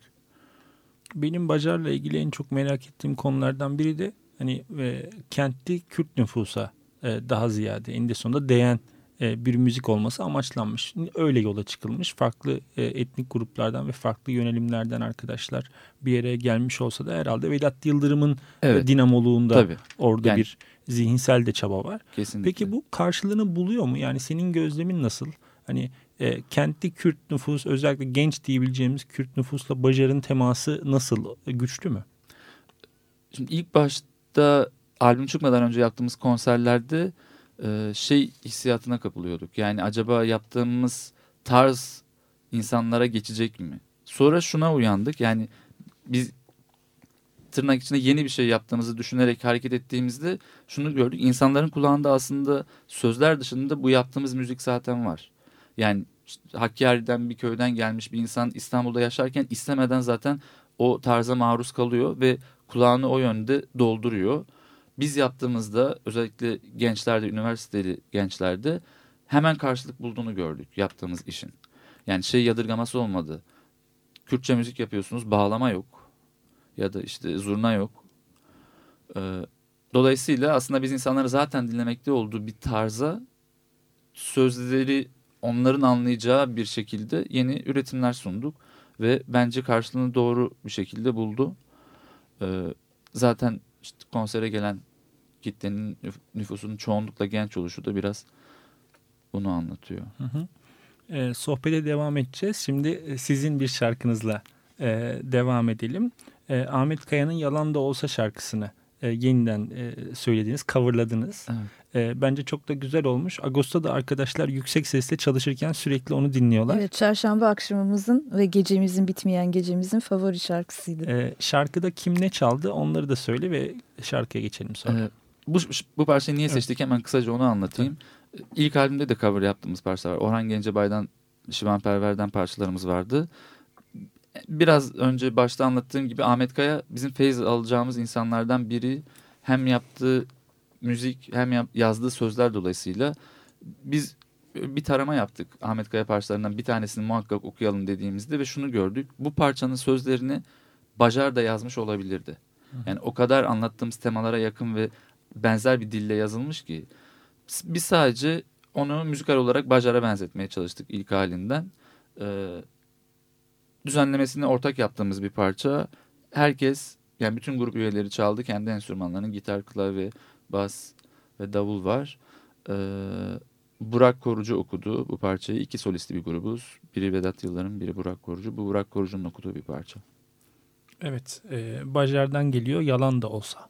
Benim Bajar'la ilgili en çok merak ettiğim konulardan biri de hani e, kentli Kürt nüfusa e, daha ziyade eninde sonunda değen e, bir müzik olması amaçlanmış. Öyle yola çıkılmış. Farklı e, etnik gruplardan ve farklı yönelimlerden arkadaşlar bir yere gelmiş olsa da herhalde Vedat Yıldırım'ın Evet. dinamoluğunda Tabii orada Yani- bir zihinsel de çaba var. kesinlikle. Peki bu karşılığını buluyor mu? Yani senin gözlemin nasıl? Hani e, kentli Kürt nüfus özellikle genç diyebileceğimiz Kürt nüfusla Bajar'ın teması nasıl? E, Güçlü mü? Şimdi ilk başta albüm çıkmadan önce yaptığımız konserlerde e, şey hissiyatına kapılıyorduk. Yani acaba yaptığımız tarz insanlara geçecek mi? Sonra şuna uyandık. Yani biz tırnak içinde yeni bir şey yaptığımızı düşünerek hareket ettiğimizde şunu gördük. İnsanların kulağında aslında sözler dışında bu yaptığımız müzik zaten var. Yani Hakkari'den bir köyden gelmiş bir insan İstanbul'da yaşarken istemeden zaten o tarza maruz kalıyor ve kulağını o yönde dolduruyor. Biz yaptığımızda özellikle gençlerde, üniversiteli gençlerde hemen karşılık bulduğunu gördük yaptığımız işin. Yani şey yadırgaması olmadı. Kürtçe müzik yapıyorsunuz, bağlama yok ya da işte zurna yok. Ee, dolayısıyla aslında biz insanları zaten dinlemekte olduğu bir tarza sözleri onların anlayacağı bir şekilde yeni üretimler sunduk ve bence karşılığını doğru bir şekilde buldu. Ee, zaten işte konsere gelen kitlenin nüfusunun çoğunlukla genç oluşu da biraz bunu anlatıyor. Hı hı. Ee, sohbete devam edeceğiz. Şimdi e, sizin bir şarkınızla e, devam edelim. E, Ahmet Kaya'nın Yalan da Olsa şarkısını e, yeniden e, söylediğiniz, coverladınız. Evet. E, bence çok da güzel olmuş. Ağustos'ta da arkadaşlar yüksek sesle çalışırken sürekli onu dinliyorlar. Evet, çarşamba akşamımızın ve gecemizin bitmeyen gecemizin favori şarkısıydı. E, şarkıda kim ne çaldı onları da söyle ve şarkıya geçelim sonra. Ee, bu, bu parçayı niye seçtik hemen kısaca onu anlatayım. İlk albümde de cover yaptığımız parçalar var. Orhan Gencebay'dan, Şivan Perver'den parçalarımız vardı. Biraz önce başta anlattığım gibi Ahmet Kaya bizim feyiz alacağımız insanlardan biri. Hem yaptığı müzik hem yap, yazdığı sözler dolayısıyla biz bir tarama yaptık. Ahmet Kaya parçalarından bir tanesini muhakkak okuyalım dediğimizde ve şunu gördük. Bu parçanın sözlerini Bajar da yazmış olabilirdi. Yani o kadar anlattığımız temalara yakın ve benzer bir dille yazılmış ki biz sadece onu müzikal olarak Bajar'a benzetmeye çalıştık ilk halinden. Ee, düzenlemesini ortak yaptığımız bir parça. Herkes yani bütün grup üyeleri çaldı. Kendi enstrümanlarının gitar, klavye, bas ve davul var. Ee, Burak Korucu okudu bu parçayı. İki solisti bir grubuz. Biri Vedat Yıllar'ın, biri Burak Korucu. Bu Burak Korucu'nun okuduğu bir parça. Evet, e, Bajar'dan geliyor yalan da olsa.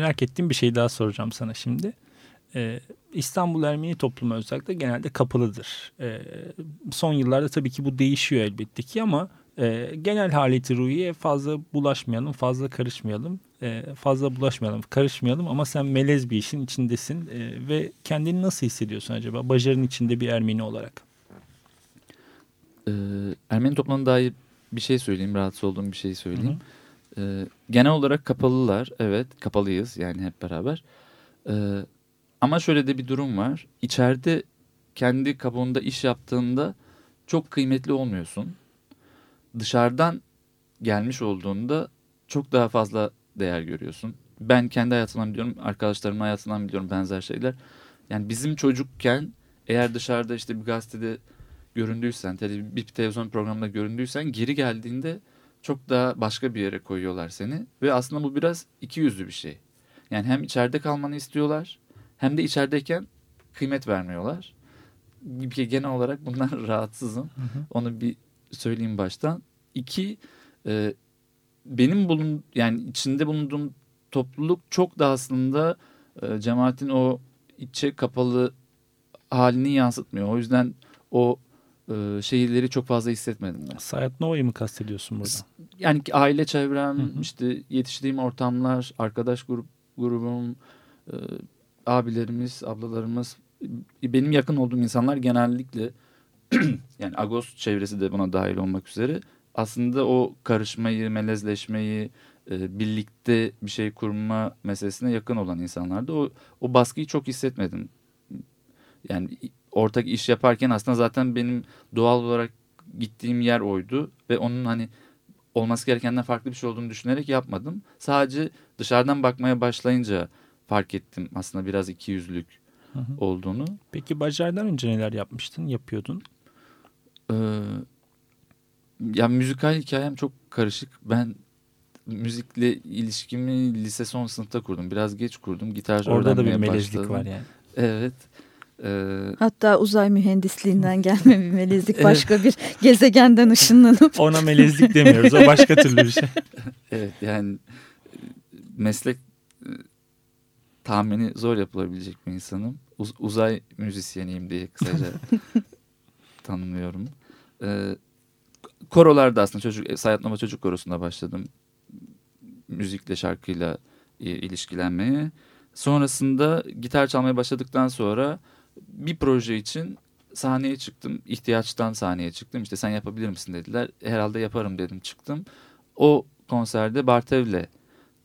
Merak ettiğim bir şey daha soracağım sana şimdi. E, İstanbul Ermeni toplumu özellikle genelde kapalıdır. E, son yıllarda tabii ki bu değişiyor elbette ki ama e, genel haleti ruhiye fazla bulaşmayalım, fazla karışmayalım, e, fazla bulaşmayalım, karışmayalım ama sen melez bir işin içindesin e, ve kendini nasıl hissediyorsun acaba Bajar'ın içinde bir Ermeni olarak? Ee, Ermeni toplumuna dair bir şey söyleyeyim, rahatsız olduğum bir şey söyleyeyim. Hı Ee, genel olarak kapalılar, evet kapalıyız yani hep beraber. Ee, ama şöyle de bir durum var. İçeride kendi kabuğunda iş yaptığında çok kıymetli olmuyorsun. Dışarıdan gelmiş olduğunda çok daha fazla değer görüyorsun. Ben kendi hayatımdan biliyorum, arkadaşlarımın hayatından biliyorum benzer şeyler. Yani bizim çocukken eğer dışarıda işte bir gazetede göründüysen, bir televizyon programında göründüysen geri geldiğinde çok daha başka bir yere koyuyorlar seni. Ve aslında bu biraz iki yüzlü bir şey. Yani hem içeride kalmanı istiyorlar hem de içerideyken kıymet vermiyorlar. Bir kere genel olarak bundan <laughs> rahatsızım. Onu bir söyleyeyim baştan. İki, e, benim bulun yani içinde bulunduğum topluluk çok da aslında e, cemaatin o içe kapalı halini yansıtmıyor. O yüzden o e, şehirleri çok fazla hissetmedim ben. Sayat Nova'yı mı kastediyorsun burada? Yani aile çevrem, Hı hı. işte yetiştiğim ortamlar, arkadaş grup grubum, e, abilerimiz, ablalarımız, e, benim yakın olduğum insanlar genellikle <clears throat> yani Agos çevresi de buna dahil olmak üzere aslında o karışmayı, melezleşmeyi, e, birlikte bir şey kurma meselesine yakın olan insanlardı. O, o baskıyı çok hissetmedim. Yani ortak iş yaparken aslında zaten benim doğal olarak gittiğim yer oydu ve onun hani olması gerekenden farklı bir şey olduğunu düşünerek yapmadım. Sadece dışarıdan bakmaya başlayınca fark ettim aslında biraz iki yüzlük olduğunu. Peki Bajar'dan önce neler yapmıştın, yapıyordun? Ee, ya müzikal hikayem çok karışık. Ben müzikle ilişkimi lise son sınıfta kurdum. Biraz geç kurdum. Gitar Orada da bir melezlik başladım. var yani. Evet. Ee, Hatta uzay mühendisliğinden <laughs> gelme bir melezlik başka bir gezegenden ışınlanıp <laughs> Ona melezlik demiyoruz. O başka türlü bir şey. <laughs> evet yani meslek e, tahmini zor yapılabilecek bir insanım. Uz- uzay müzisyeniyim diye kısaca tanımlıyorum. Ee, korolarda aslında çocuk e, Sayat Nova Çocuk Korosu'nda başladım. Müzikle şarkıyla ilişkilenmeye. Sonrasında gitar çalmaya başladıktan sonra bir proje için sahneye çıktım. İhtiyaçtan sahneye çıktım. İşte sen yapabilir misin dediler. Herhalde yaparım dedim çıktım. O konserde Bartev'le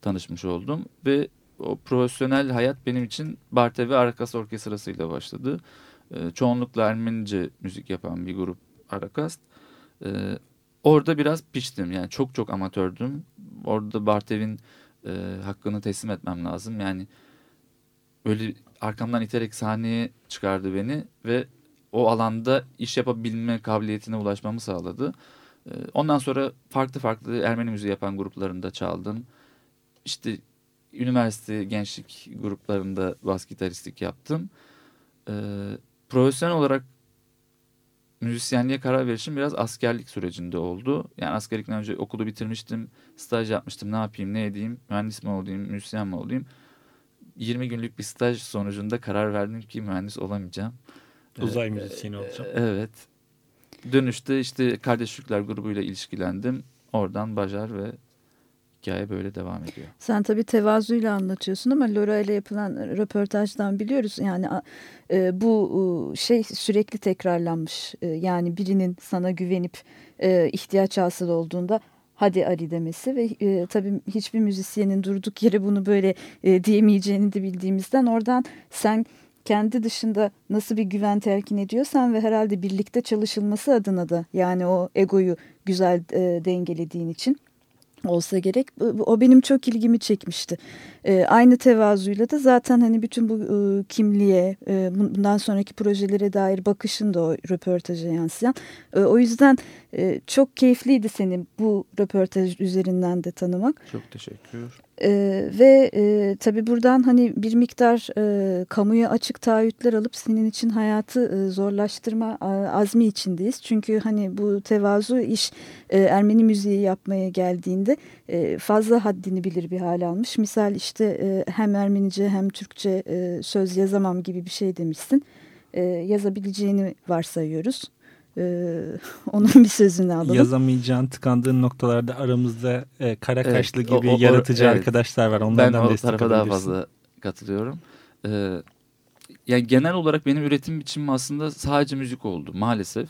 tanışmış oldum ve o profesyonel hayat benim için Bartev Arakas Orkestrası'yla başladı. Ee, çoğunlukla Ermenice müzik yapan bir grup Arakast. Ee, orada biraz piştim yani çok çok amatördüm. Orada Bartev'in e, hakkını teslim etmem lazım. Yani böyle arkamdan iterek sahneye çıkardı beni ve o alanda iş yapabilme kabiliyetine ulaşmamı sağladı. Ee, ondan sonra farklı farklı Ermeni müziği yapan gruplarında çaldım. İşte üniversite gençlik gruplarında bas gitaristlik yaptım. Ee, profesyonel olarak müzisyenliğe karar verişim biraz askerlik sürecinde oldu. Yani askerlikten önce okulu bitirmiştim, staj yapmıştım. Ne yapayım, ne edeyim, mühendis mi olayım, müzisyen mi olayım? 20 günlük bir staj sonucunda karar verdim ki mühendis olamayacağım. Uzay Ee, müzisyeni olacağım. Evet. Dönüşte işte Kardeş Türkler grubuyla ilişkilendim. Oradan Bajar ve hikaye böyle devam ediyor. Sen tabii tevazuyla anlatıyorsun ama Laura ile yapılan röportajdan biliyoruz. Yani e, bu e, şey sürekli tekrarlanmış. E, yani birinin sana güvenip e, ihtiyaç hasıl olduğunda hadi Ari demesi ve e, tabii hiçbir müzisyenin durduk yere bunu böyle e, diyemeyeceğini de bildiğimizden oradan sen kendi dışında nasıl bir güven telkin ediyorsan ve herhalde birlikte çalışılması adına da yani o egoyu güzel e, dengelediğin için olsa gerek. O benim çok ilgimi çekmişti. E, aynı tevazuyla da zaten hani bütün bu e, kimliğe, e, bundan sonraki projelere dair bakışın da o röportaja yansıyan. E, o yüzden e, çok keyifliydi seni bu röportaj üzerinden de tanımak. Çok teşekkür. Ee, ve e, tabii buradan hani bir miktar e, kamuya açık taahhütler alıp senin için hayatı e, zorlaştırma e, azmi içindeyiz. Çünkü hani bu tevazu iş e, Ermeni müziği yapmaya geldiğinde e, fazla haddini bilir bir hal almış. Misal işte e, hem Ermenice hem Türkçe e, söz yazamam gibi bir şey demişsin. E, yazabileceğini varsayıyoruz. Ee, <laughs> onun bir sözünü alalım. Yazamayacağın tıkandığın noktalarda aramızda e, kara Evet, kaşlı o- gibi o- o- yaratıcı evet. arkadaşlar var. Ben Onlardan o destek tarafa daha fazla katılıyorum. Ee, yani genel olarak benim üretim biçimim aslında sadece müzik oldu maalesef.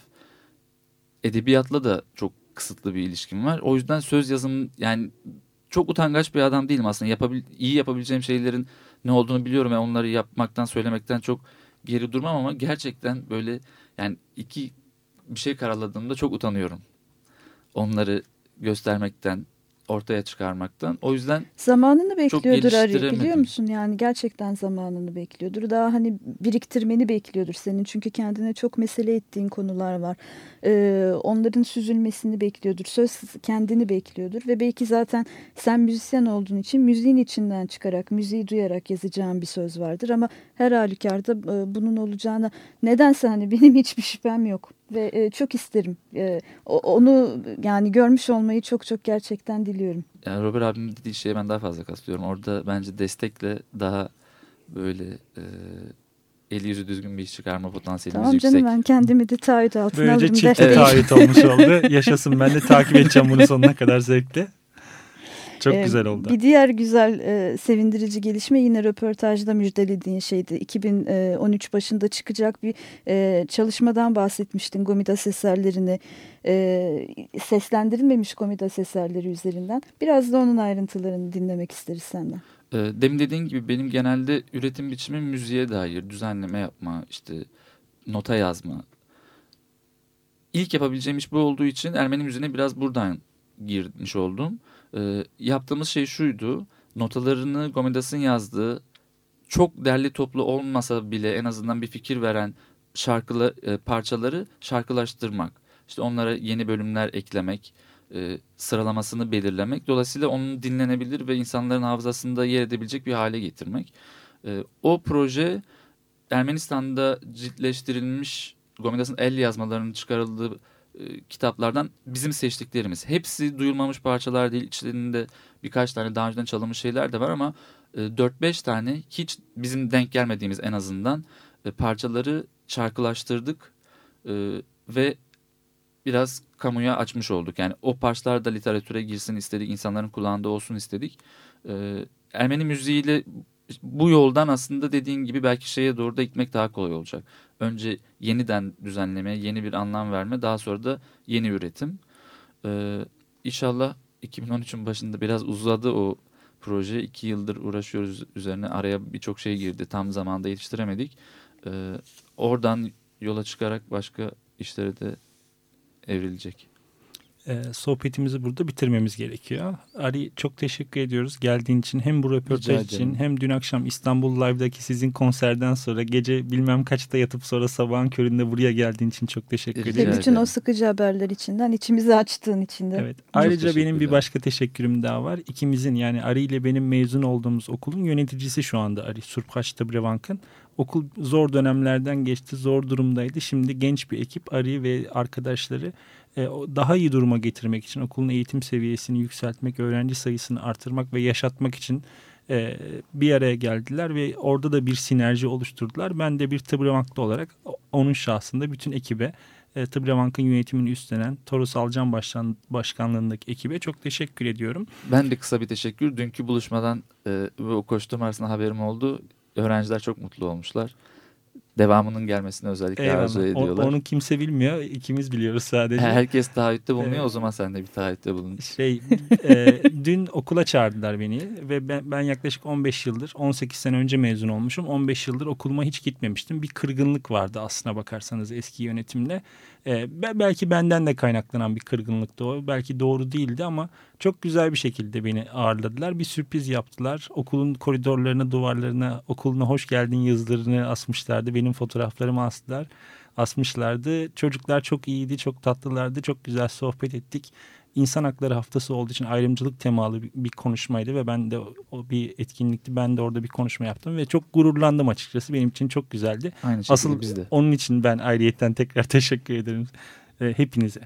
Edebiyatla da çok kısıtlı bir ilişkim var. O yüzden söz yazım yani çok utangaç bir adam değilim aslında. Yapabil, iyi yapabileceğim şeylerin ne olduğunu biliyorum ve onları yapmaktan söylemekten çok geri durmam ama gerçekten böyle yani iki bir şey karaladığımda çok utanıyorum. Onları göstermekten, ortaya çıkarmaktan. O yüzden Zamanını bekliyordur Ari geliştiremedim. biliyor musun? Yani gerçekten zamanını bekliyordur. Daha hani biriktirmeni bekliyordur senin. Çünkü kendine çok mesele ettiğin konular var. Ee, onların süzülmesini bekliyordur. Söz kendini bekliyordur. Ve belki zaten sen müzisyen olduğun için müziğin içinden çıkarak, müziği duyarak yazacağın bir söz vardır. Ama her halükarda e, bunun olacağına nedense hani <laughs> benim hiçbir şüphem yok. Ve e, çok isterim. E, onu yani görmüş olmayı çok çok gerçekten diliyorum. Yani Robert abimin dediği şeye ben daha fazla katılıyorum. Orada bence destekle daha böyle e, eli yüzü düzgün bir iş çıkarma potansiyelimiz Tamam yüksek. canım ben kendimi de taahhüt altına Böylece alırım. çift Dert değil. taahhüt olmuş oldu. <laughs> Yaşasın ben de takip edeceğim bunu sonuna kadar zevkle. Çok Ee, güzel oldu. Bir diğer güzel e, sevindirici gelişme yine röportajda müjdelediğin şeydi. 2013 başında çıkacak bir e, çalışmadan bahsetmiştin Gomidas eserlerini. E, seslendirilmemiş Gomidas eserleri üzerinden. Biraz da onun ayrıntılarını dinlemek isteriz senden. E, demin dediğin gibi benim genelde üretim biçimim müziğe dair düzenleme yapma, işte nota yazma. İlk yapabileceğim iş bu olduğu için Ermeni müziğine biraz buradan girmiş oldum. E, yaptığımız şey şuydu. Notalarını Gomedas'ın yazdığı çok derli toplu olmasa bile en azından bir fikir veren şarkılı e, parçaları şarkılaştırmak. İşte onlara yeni bölümler eklemek, e, sıralamasını belirlemek. Dolayısıyla onun dinlenebilir ve insanların hafızasında yer edebilecek bir hale getirmek. E, o proje Ermenistan'da ciltleştirilmiş Gomedas'ın el yazmalarının çıkarıldığı e, kitaplardan bizim seçtiklerimiz. Hepsi duyulmamış parçalar değil. İçlerinde birkaç tane daha önceden çalınmış şeyler de var ama e, 4-5 tane hiç bizim denk gelmediğimiz en azından e, parçaları şarkılaştırdık e, ve biraz kamuya açmış olduk. Yani o parçalar da literatüre girsin istedik, insanların kulağında olsun istedik. Ermeni müziğiyle bu yoldan aslında dediğin gibi belki şeye doğru da gitmek daha kolay olacak. Önce yeniden düzenleme, yeni bir anlam verme, daha sonra da yeni üretim. Ee, inşallah 2013'ün başında biraz uzadı o proje. İki yıldır uğraşıyoruz üzerine. Araya birçok şey girdi. Tam zamanda yetiştiremedik. Ee, oradan yola çıkarak başka işlere de evrilecek. Ee, sohbetimizi burada bitirmemiz gerekiyor. Ari çok teşekkür ediyoruz geldiğin için hem bu röportaj için hem dün akşam İstanbul Live'daki sizin konserden sonra gece bilmem kaçta yatıp sonra sabahın köründe buraya geldiğin için çok teşekkür Rica Ve ediyorum. bütün o sıkıcı haberler içinden içimizi açtığın için de. Evet. Ayrıca benim bir başka teşekkürüm daha var. İkimizin yani Ari ile benim mezun olduğumuz okulun yöneticisi şu anda Ari Surphaç'ta Brevank'ın. Okul zor dönemlerden geçti, zor durumdaydı. Şimdi genç bir ekip Ari ve arkadaşları e, daha iyi duruma getirmek için okulun eğitim seviyesini yükseltmek, öğrenci sayısını artırmak ve yaşatmak için e, bir araya geldiler ve orada da bir sinerji oluşturdular. Ben de bir tıbravanklı olarak onun şahsında bütün ekibe e, yönetimini üstlenen Toros Alcan Başkan, Başkanlığındaki ekibe çok teşekkür ediyorum. Ben de kısa bir teşekkür. Dünkü buluşmadan e, koşturma arasında haberim oldu. Öğrenciler çok mutlu olmuşlar devamının gelmesini özellikle Eyvallah. arzu ediyorlar. Onu kimse bilmiyor. ikimiz biliyoruz sadece. Herkes taahhütte bulunuyor. Evet. O zaman sen de bir taahhütte bulun. Şey, <laughs> e, dün okula çağırdılar beni ve ben, ben yaklaşık 15 yıldır, 18 sene önce mezun olmuşum. 15 yıldır okuluma hiç gitmemiştim. Bir kırgınlık vardı aslına bakarsanız eski yönetimle. E, belki benden de kaynaklanan bir kırgınlıktı o. Belki doğru değildi ama çok güzel bir şekilde beni ağırladılar. Bir sürpriz yaptılar. Okulun koridorlarına, duvarlarına, okuluna hoş geldin yazılarını asmışlardı. Benim fotoğraflarımı astılar asmışlardı. Çocuklar çok iyiydi, çok tatlılardı, çok güzel sohbet ettik. İnsan Hakları Haftası olduğu için ayrımcılık temalı bir, bir konuşmaydı ve ben de o bir etkinlikti. Ben de orada bir konuşma yaptım ve çok gururlandım açıkçası. Benim için çok güzeldi. Aynı Asıl biz de. onun için ben ayrıyetten tekrar <laughs> teşekkür ederim e, hepinize.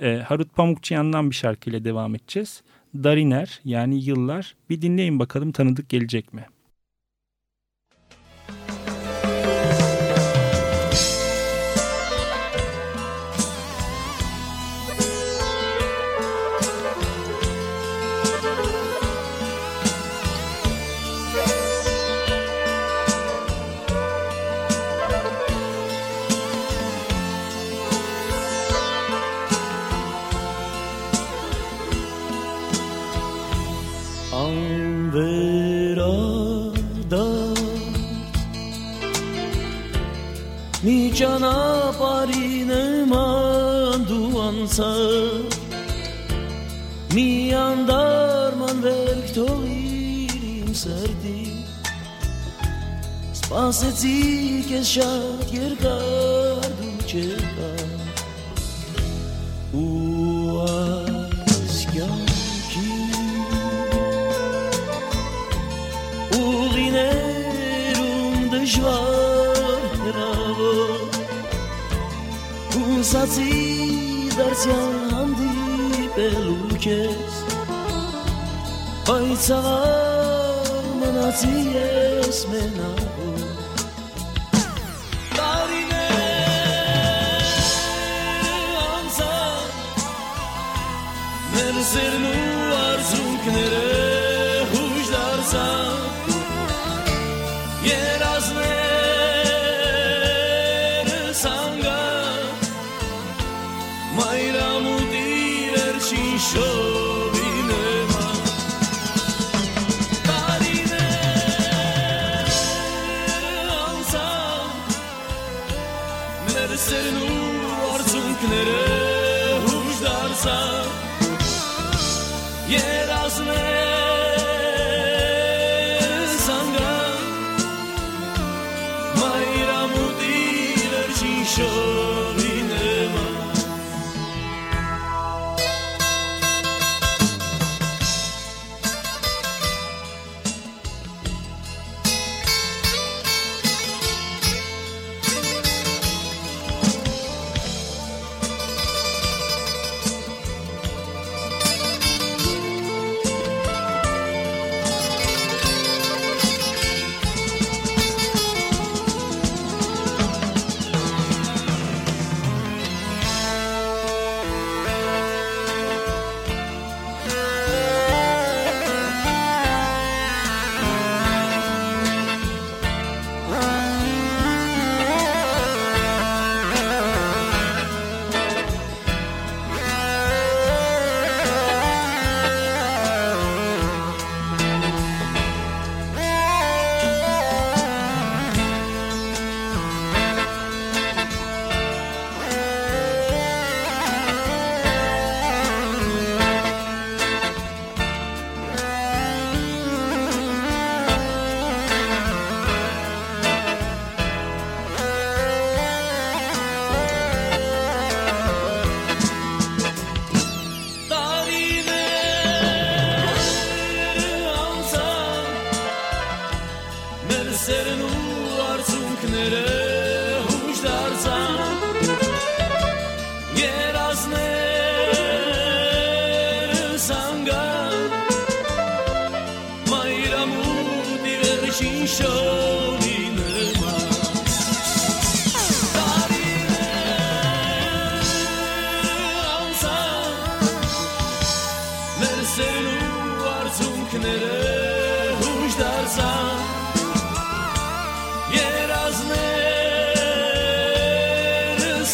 E, Harut Pamukçıyan'dan bir şarkıyla devam edeceğiz. Dariner yani yıllar. Bir dinleyin bakalım tanıdık gelecek mi? Mi çanaparine manduansa Mi andarman verk toirim serdi Spaseci che shat yergar duceva Uaschianchi Ulinerum dëshvaravo Չպսացի դարձյալ հանդիպելու կեզ Բայց աղար մնացի ես մենակ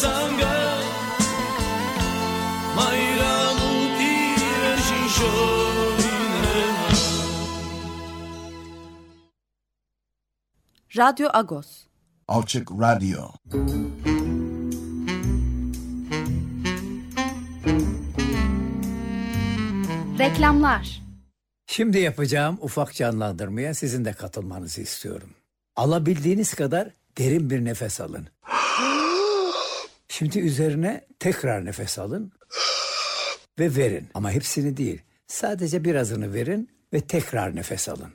sanga Mayra Radyo Agos. Açık Radyo. Reklamlar. Şimdi yapacağım ufak canlandırmaya sizin de katılmanızı istiyorum. Alabildiğiniz kadar derin bir nefes alın. Şimdi üzerine tekrar nefes alın ve verin. Ama hepsini değil. Sadece birazını verin ve tekrar nefes alın.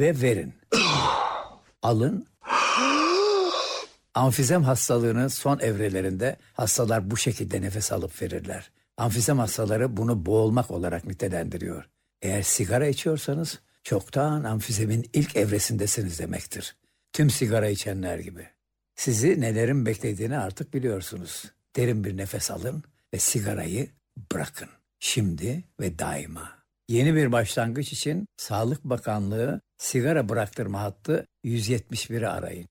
Ve verin. Alın. Amfizem hastalığının son evrelerinde hastalar bu şekilde nefes alıp verirler. Amfizem hastaları bunu boğulmak olarak nitelendiriyor. Eğer sigara içiyorsanız çoktan amfizemin ilk evresindesiniz demektir. Tüm sigara içenler gibi. Sizi nelerin beklediğini artık biliyorsunuz. Derin bir nefes alın ve sigarayı bırakın. Şimdi ve daima. Yeni bir başlangıç için Sağlık Bakanlığı sigara bıraktırma hattı 171'i arayın.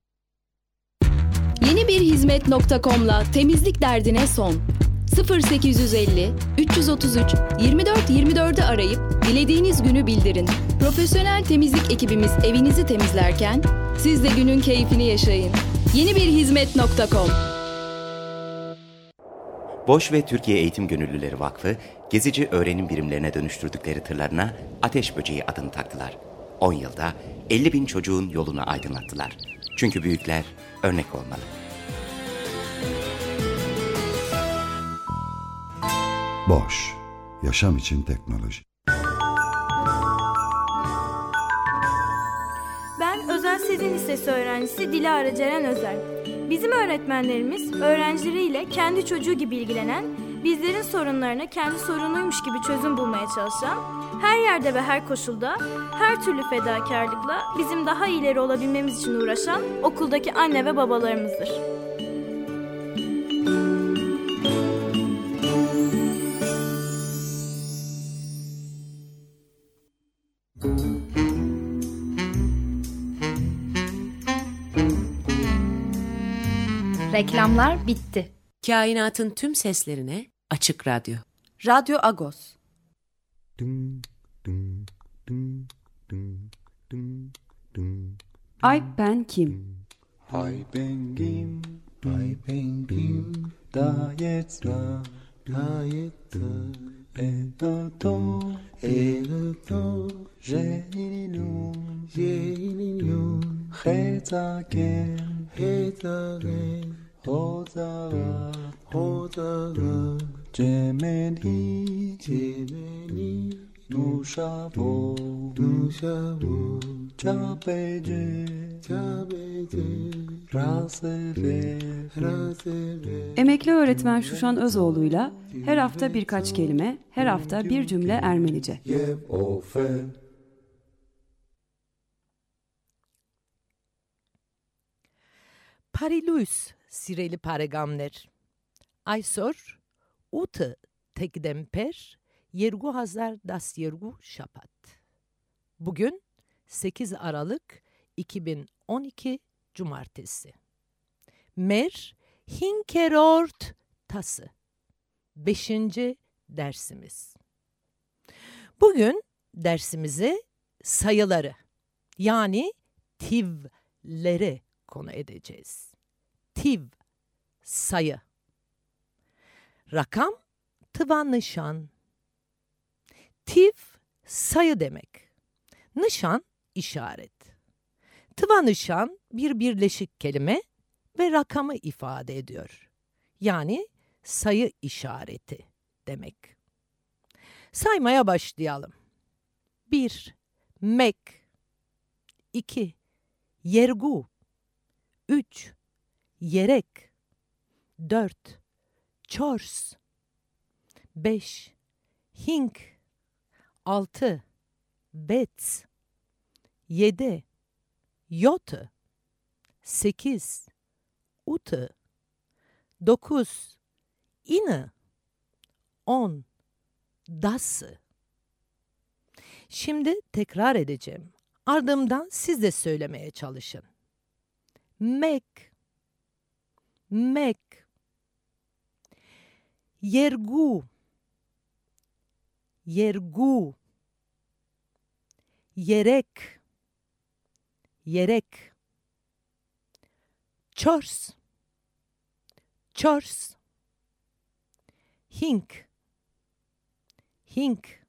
Yeni bir hizmet.com'la temizlik derdine son. 0850 333 24 24'ü arayıp dilediğiniz günü bildirin. Profesyonel temizlik ekibimiz evinizi temizlerken siz de günün keyfini yaşayın. Yeni bir hizmet.com Boş ve Türkiye Eğitim Gönüllüleri Vakfı, gezici öğrenim birimlerine dönüştürdükleri tırlarına Ateş Böceği adını taktılar. 10 yılda 50 bin çocuğun yolunu aydınlattılar. Çünkü büyükler örnek olmalı. Boş, yaşam için teknoloji. Sezin Lisesi öğrencisi Dilara Ceren Özel. Bizim öğretmenlerimiz öğrencileriyle kendi çocuğu gibi ilgilenen, bizlerin sorunlarına kendi sorunuymuş gibi çözüm bulmaya çalışan, her yerde ve her koşulda, her türlü fedakarlıkla bizim daha iyileri olabilmemiz için uğraşan okuldaki anne ve babalarımızdır. Reklamlar bitti. Kainatın tüm seslerine açık radyo. Radyo Agos. Ay ben kim? Ay ben kim? Ay ben kim? Da jetzt da, da jetzt da. Et da to, et da to. J'ai une j'ai. Hozara, hozara. Cemeni, cemeni. Nuşavo, nuşavo. Çapece, çapece. Emekli öğretmen Şuşan Özoğlu'yla her hafta birkaç kelime, her hafta bir cümle Ermenice. Եվ Sireli Paregamler. Aysor, Ute Tekdemper, Yergu Hazar Das Yergu Şapat. Bugün 8 Aralık 2012 Cumartesi. Mer Hinkerort Tası. 5. dersimiz. Bugün dersimizi sayıları yani tivleri konu edeceğiz. Tiv sayı. Rakam tıva nişan. Tiv sayı demek. Nişan işaret. Tıva nişan bir birleşik kelime ve rakamı ifade ediyor. Yani sayı işareti demek. Saymaya başlayalım. 1. Mek 2. Yergu 3. Yerek 4. Çors 5. Hink 6. Bets 7. Yotu 8. Utu 9. İnı 10. Dası Şimdi tekrar edeceğim. Ardımdan siz de söylemeye çalışın. Mek mek. Yergu. Yergu. Yerek. Yerek. Çors. Çors. Hink. Hink.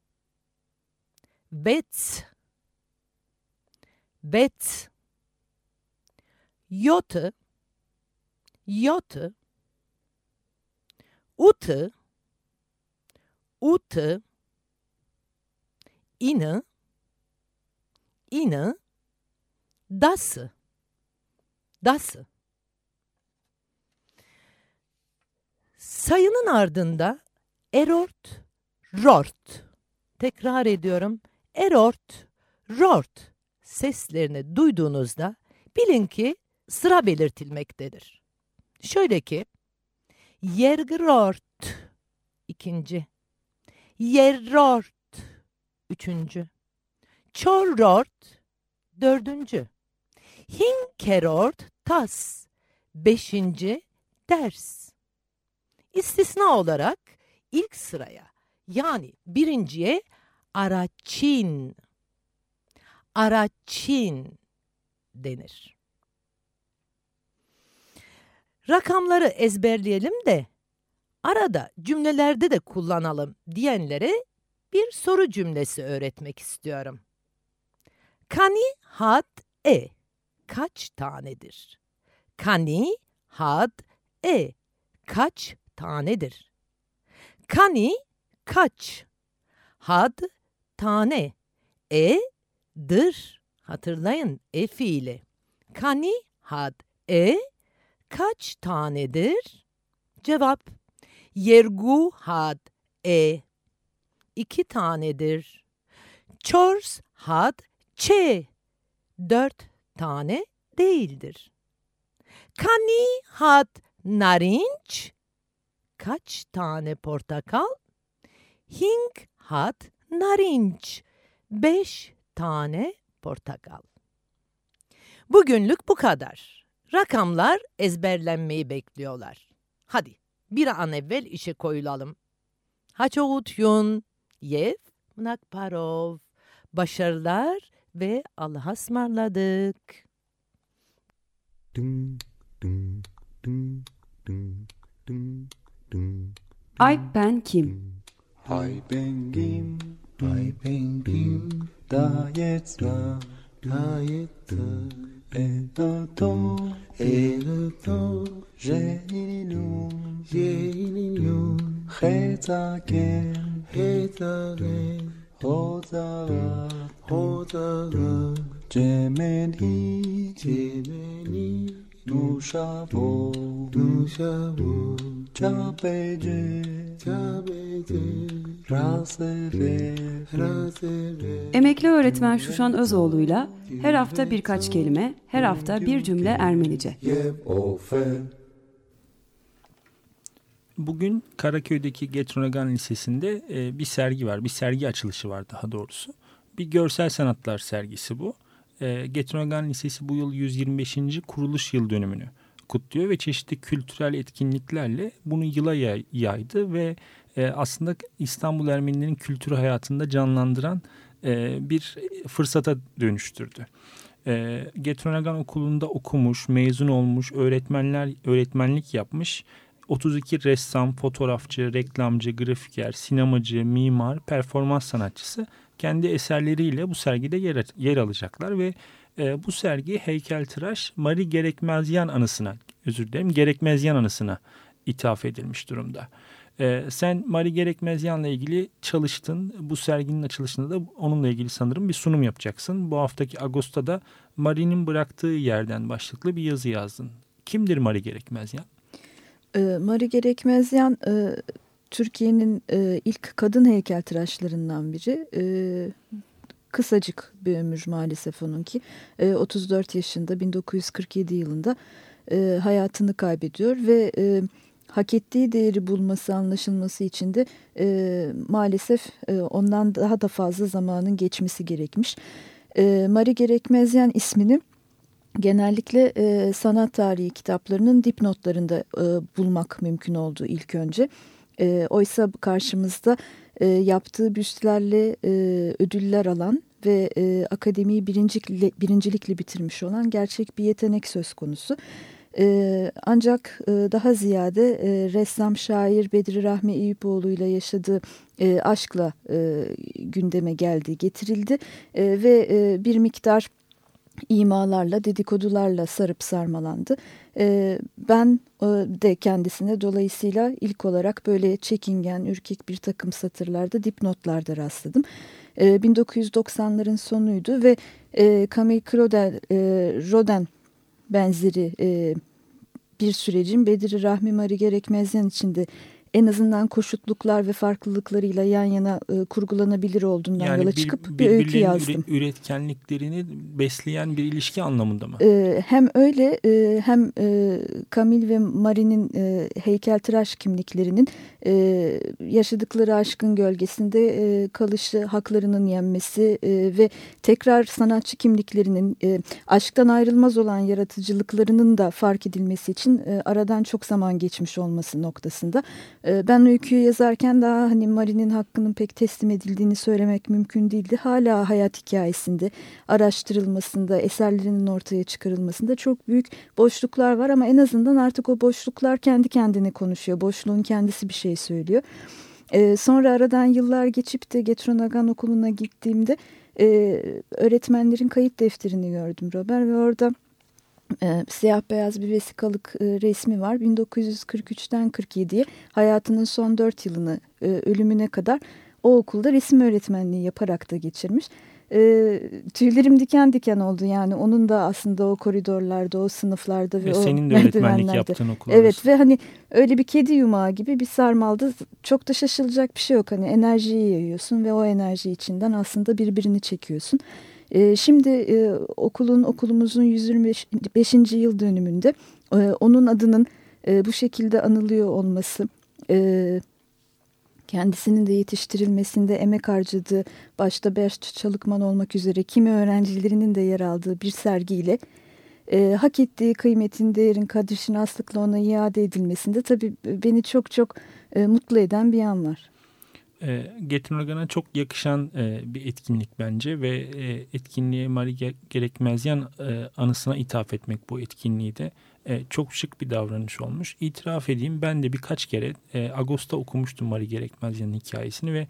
Bets. Bets. Jote. Jote. Ute. Ute. Ine. Ine. Das. Das. Sayının ardında erort, rort. Tekrar ediyorum. Erort, rort seslerini duyduğunuzda bilin ki sıra belirtilmektedir. Şöyle ki yergrort ikinci, yerrort üçüncü, çorrort dördüncü, hinkerort tas beşinci ders. İstisna olarak ilk sıraya yani birinciye araçin, araçin denir. Rakamları ezberleyelim de arada cümlelerde de kullanalım diyenlere bir soru cümlesi öğretmek istiyorum. Kani had e kaç tanedir? Kani had e kaç tanedir? Kani kaç? Had tane. E dır. Hatırlayın e fiili. Kani had e kaç tanedir? Cevap yergu had e iki tanedir. Çors had çe dört tane değildir. Kani had narinç kaç tane portakal? Hink had narinç beş tane portakal. Bugünlük bu kadar. Rakamlar ezberlenmeyi bekliyorlar. Hadi bir an evvel işe koyulalım. Haçoğut Yun, Yev Mnakparov. Başarılar ve Allah'a ısmarladık. Ay ben kim? Hai ben kim, hai ben kim, da jetzt da, da jetzt da, et da to, et da to, j'ai une lune, j'ai une lune, Chetaken, Chetaken, Hotara, Hotara, Gemeni, Gemeni, Nushavo, Nushavo, Çapece, Çapece, Rasere, Rasere. Emekli öğretmen Şuşan Özoğlu'yla her hafta birkaç kelime, her hafta bir cümle Ermenice. Bugün Karaköy'deki Getronagan Lisesi'nde e, bir sergi var. Bir sergi açılışı var daha doğrusu. Bir görsel sanatlar sergisi bu. E, Getronagan Lisesi bu yıl 125. kuruluş yıl dönümünü kutluyor ve çeşitli kültürel etkinliklerle bunu yıla yay, yaydı ve e, aslında İstanbul Ermenilerin kültür hayatında canlandıran e, bir fırsata dönüştürdü. E, Getronagan Okulu'nda okumuş, mezun olmuş, öğretmenler öğretmenlik yapmış 32 ressam, fotoğrafçı, reklamcı, grafiker, sinemacı, mimar, performans sanatçısı kendi eserleriyle bu sergide yer, yer alacaklar ve e, bu sergi heykeltıraş Marie Gerekmezyan anısına, özür dilerim Gerekmezyan anısına ithaf edilmiş durumda. E, sen Marie Gerekmezyan'la ilgili çalıştın. Bu serginin açılışında da onunla ilgili sanırım bir sunum yapacaksın. Bu haftaki Ağustos'ta Marie'nin bıraktığı yerden başlıklı bir yazı yazdın. Kimdir Marie Gerekmezyan? E, Marie Gerekmezyan e, Türkiye'nin e, ilk kadın heykeltıraşlarından biri. E, kısacık bir ömür maalesef onunki. E, 34 yaşında 1947 yılında e, hayatını kaybediyor ve e, hak ettiği değeri bulması, anlaşılması için de e, maalesef e, ondan daha da fazla zamanın geçmesi gerekmiş. E, Marie Gerekmezyan ismini genellikle e, sanat tarihi kitaplarının dipnotlarında e, bulmak mümkün oldu ilk önce. E, oysa karşımızda e, yaptığı büstlerle e, ödüller alan ve e, akademiyi birincilikle, birincilikle bitirmiş olan gerçek bir yetenek söz konusu. E, ancak e, daha ziyade e, ressam şair Bedri Rahmi Eyüpoğlu ile yaşadığı e, aşkla e, gündeme geldi, getirildi e, ve e, bir miktar imalarla, dedikodularla sarıp sarmalandı. E, ben e, de kendisine dolayısıyla ilk olarak böyle çekingen, ürkek bir takım satırlarda, dipnotlarda rastladım. E, 1990'ların sonuydu ve e, Camille Claudel, e, Rodin benzeri bir sürecin Bedir Rahmi Mari Gerekmezyan içinde en azından koşutluklar ve farklılıklarıyla yan yana e, kurgulanabilir olduğundan yani yola bir, çıkıp bir öykü yazdım. üretkenliklerini besleyen bir ilişki anlamında mı? E, hem öyle e, hem e, Camille ve Marie'nin e, heykeltıraş kimliklerinin e, yaşadıkları aşkın gölgesinde e, kalışı, haklarının yenmesi e, ve tekrar sanatçı kimliklerinin e, aşktan ayrılmaz olan yaratıcılıklarının da fark edilmesi için e, aradan çok zaman geçmiş olması noktasında ben öyküyü yazarken daha hani Mari'nin hakkının pek teslim edildiğini söylemek mümkün değildi. Hala hayat hikayesinde, araştırılmasında, eserlerinin ortaya çıkarılmasında çok büyük boşluklar var ama en azından artık o boşluklar kendi kendine konuşuyor. Boşluğun kendisi bir şey söylüyor. Ee, sonra aradan yıllar geçip de Getronagan Okulu'na gittiğimde e, öğretmenlerin kayıt defterini gördüm Robert ve orada e, siyah beyaz bir vesikalık e, resmi var. 1943'ten 47'ye hayatının son dört yılını e, ölümüne kadar o okulda resim öğretmenliği yaparak da geçirmiş. E, tüylerim diken diken oldu yani onun da aslında o koridorlarda o sınıflarda ve, ve o senin de öğretmenlik yaptığın okul Evet ve hani öyle bir kedi yumağı gibi bir sarmalda çok da şaşılacak bir şey yok hani enerjiyi yayıyorsun ve o enerji içinden aslında birbirini çekiyorsun. Ee, şimdi e, okulun okulumuzun 125. yıl dönümünde e, onun adının e, bu şekilde anılıyor olması, kendisinin de yetiştirilmesinde emek harcadığı başta Berç Çalıkman olmak üzere kimi öğrencilerinin de yer aldığı bir sergiyle hak ettiği kıymetin, değerin, kadir şinaslıkla ona iade edilmesinde tabii beni çok çok mutlu eden bir an var e, Gettin Organ'a çok yakışan e, bir etkinlik bence ve e, etkinliğe Marie Gerekmezyan e, anısına ithaf etmek bu etkinliği de e, çok şık bir davranış olmuş. İtiraf edeyim ben de birkaç kere e, Ağustos'ta okumuştum Marie Gerekmezyan'ın hikayesini ve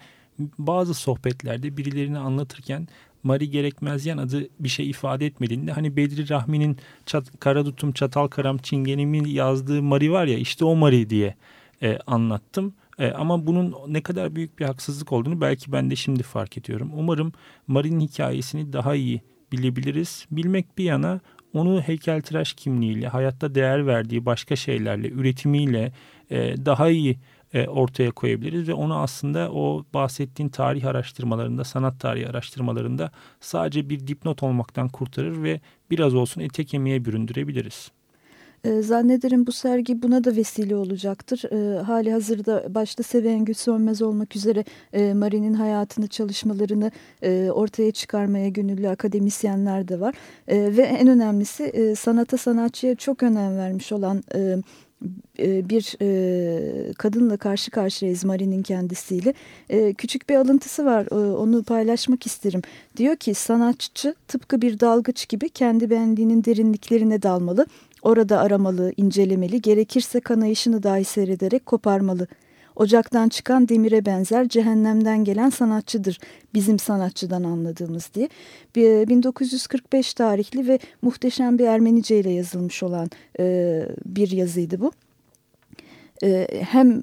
bazı sohbetlerde birilerini anlatırken Marie Gerekmezyan adı bir şey ifade etmediğinde hani Bedri Rahmi'nin çat, Karadutum Çatal Karam Çingenim'in yazdığı Marie var ya işte o Marie diye e, anlattım. E, ama bunun ne kadar büyük bir haksızlık olduğunu belki ben de şimdi fark ediyorum. Umarım Marin hikayesini daha iyi bilebiliriz. Bilmek bir yana onu heykeltıraş kimliğiyle, hayatta değer verdiği başka şeylerle, üretimiyle e, daha iyi e, ortaya koyabiliriz ve onu aslında o bahsettiğin tarih araştırmalarında, sanat tarihi araştırmalarında sadece bir dipnot olmaktan kurtarır ve biraz olsun ete kemiğe büründürebiliriz. E, zannederim bu sergi buna da vesile olacaktır. E, hali hazırda başta Sevengül Sönmez olmak üzere e, Mari'nin hayatını, çalışmalarını e, ortaya çıkarmaya gönüllü akademisyenler de var. E, ve en önemlisi e, sanata, sanatçıya çok önem vermiş olan... Bir kadınla karşı karşıyayız Mari'nin kendisiyle. Küçük bir alıntısı var onu paylaşmak isterim. Diyor ki sanatçı tıpkı bir dalgıç gibi kendi benliğinin derinliklerine dalmalı Orada aramalı, incelemeli, gerekirse kanayışını dahi seyrederek koparmalı. Ocaktan çıkan demire benzer cehennemden gelen sanatçıdır bizim sanatçıdan anladığımız diye. 1945 tarihli ve muhteşem bir Ermenice ile yazılmış olan bir yazıydı bu. hem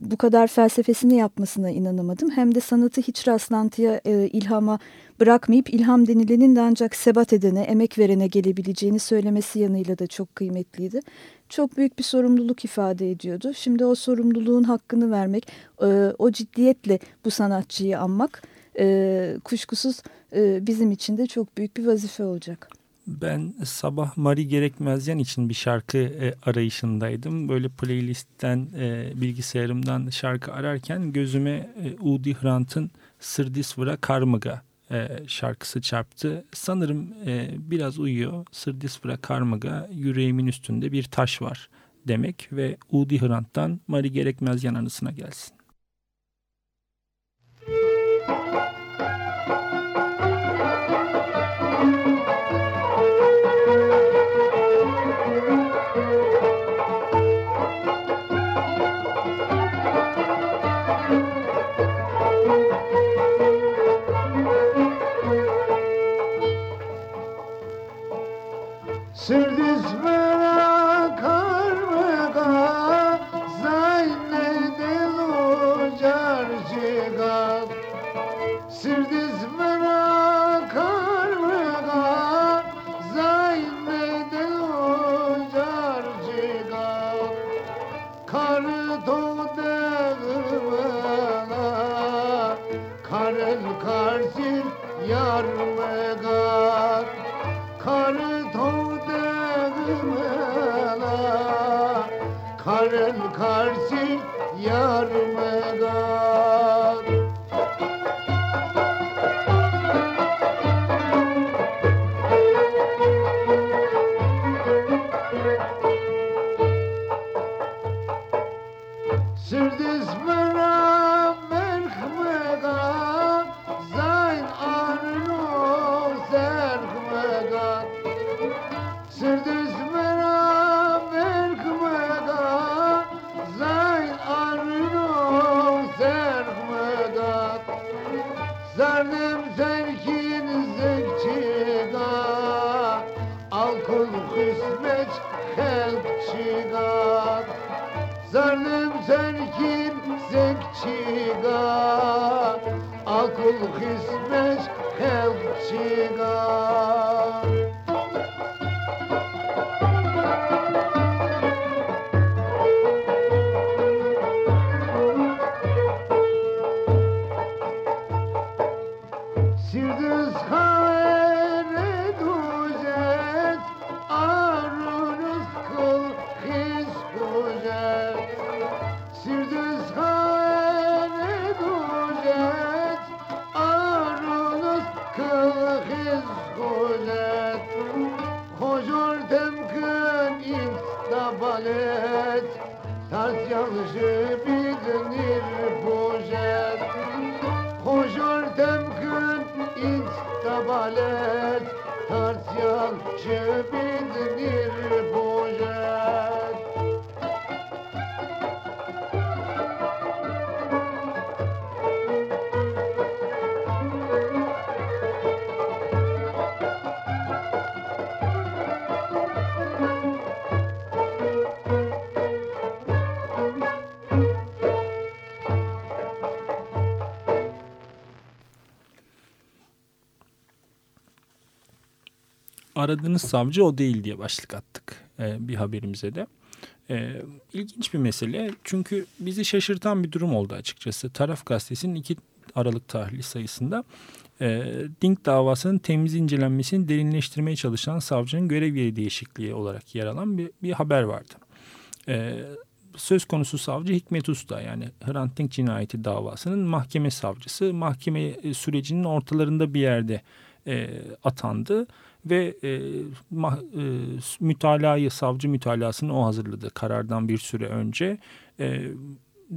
bu kadar felsefesini yapmasına inanamadım hem de sanatı hiç rastlantıya, ilhama bırakmayıp ilham denilenin de ancak sebat edene, emek verene gelebileceğini söylemesi yanıyla da çok kıymetliydi. Çok büyük bir sorumluluk ifade ediyordu. Şimdi o sorumluluğun hakkını vermek, e, o ciddiyetle bu sanatçıyı anmak e, kuşkusuz e, bizim için de çok büyük bir vazife olacak. Ben sabah Mari Gerekmezyen için bir şarkı arayışındaydım. Böyle playlistten, bilgisayarımdan şarkı ararken gözüme Udi Hrant'ın Sırdisvıra Karmıga e, şarkısı çarptı. Sanırım e, biraz uyuyor. Sırdispra Karmaga yüreğimin üstünde bir taş var demek ve Udi Hrant'tan Mari Gerekmez yan anısına gelsin. Karsil zekçiga Akıl hizmet helkçiga aradığınız savcı o değil diye başlık attık e, bir haberimize de. E, ilginç bir mesele çünkü bizi şaşırtan bir durum oldu açıkçası. Taraf gazetesinin 2 Aralık tarihli sayısında e, Dink davasının temiz incelenmesini derinleştirmeye çalışan savcının görev yeri değişikliği olarak yer alan bir, bir haber vardı. E, söz konusu savcı Hikmet Usta yani Hrant Dink cinayeti davasının mahkeme savcısı mahkeme sürecinin ortalarında bir yerde e, atandı ve e, ma, e, mütalayı savcı mütalasını o hazırladı karardan bir süre önce. E,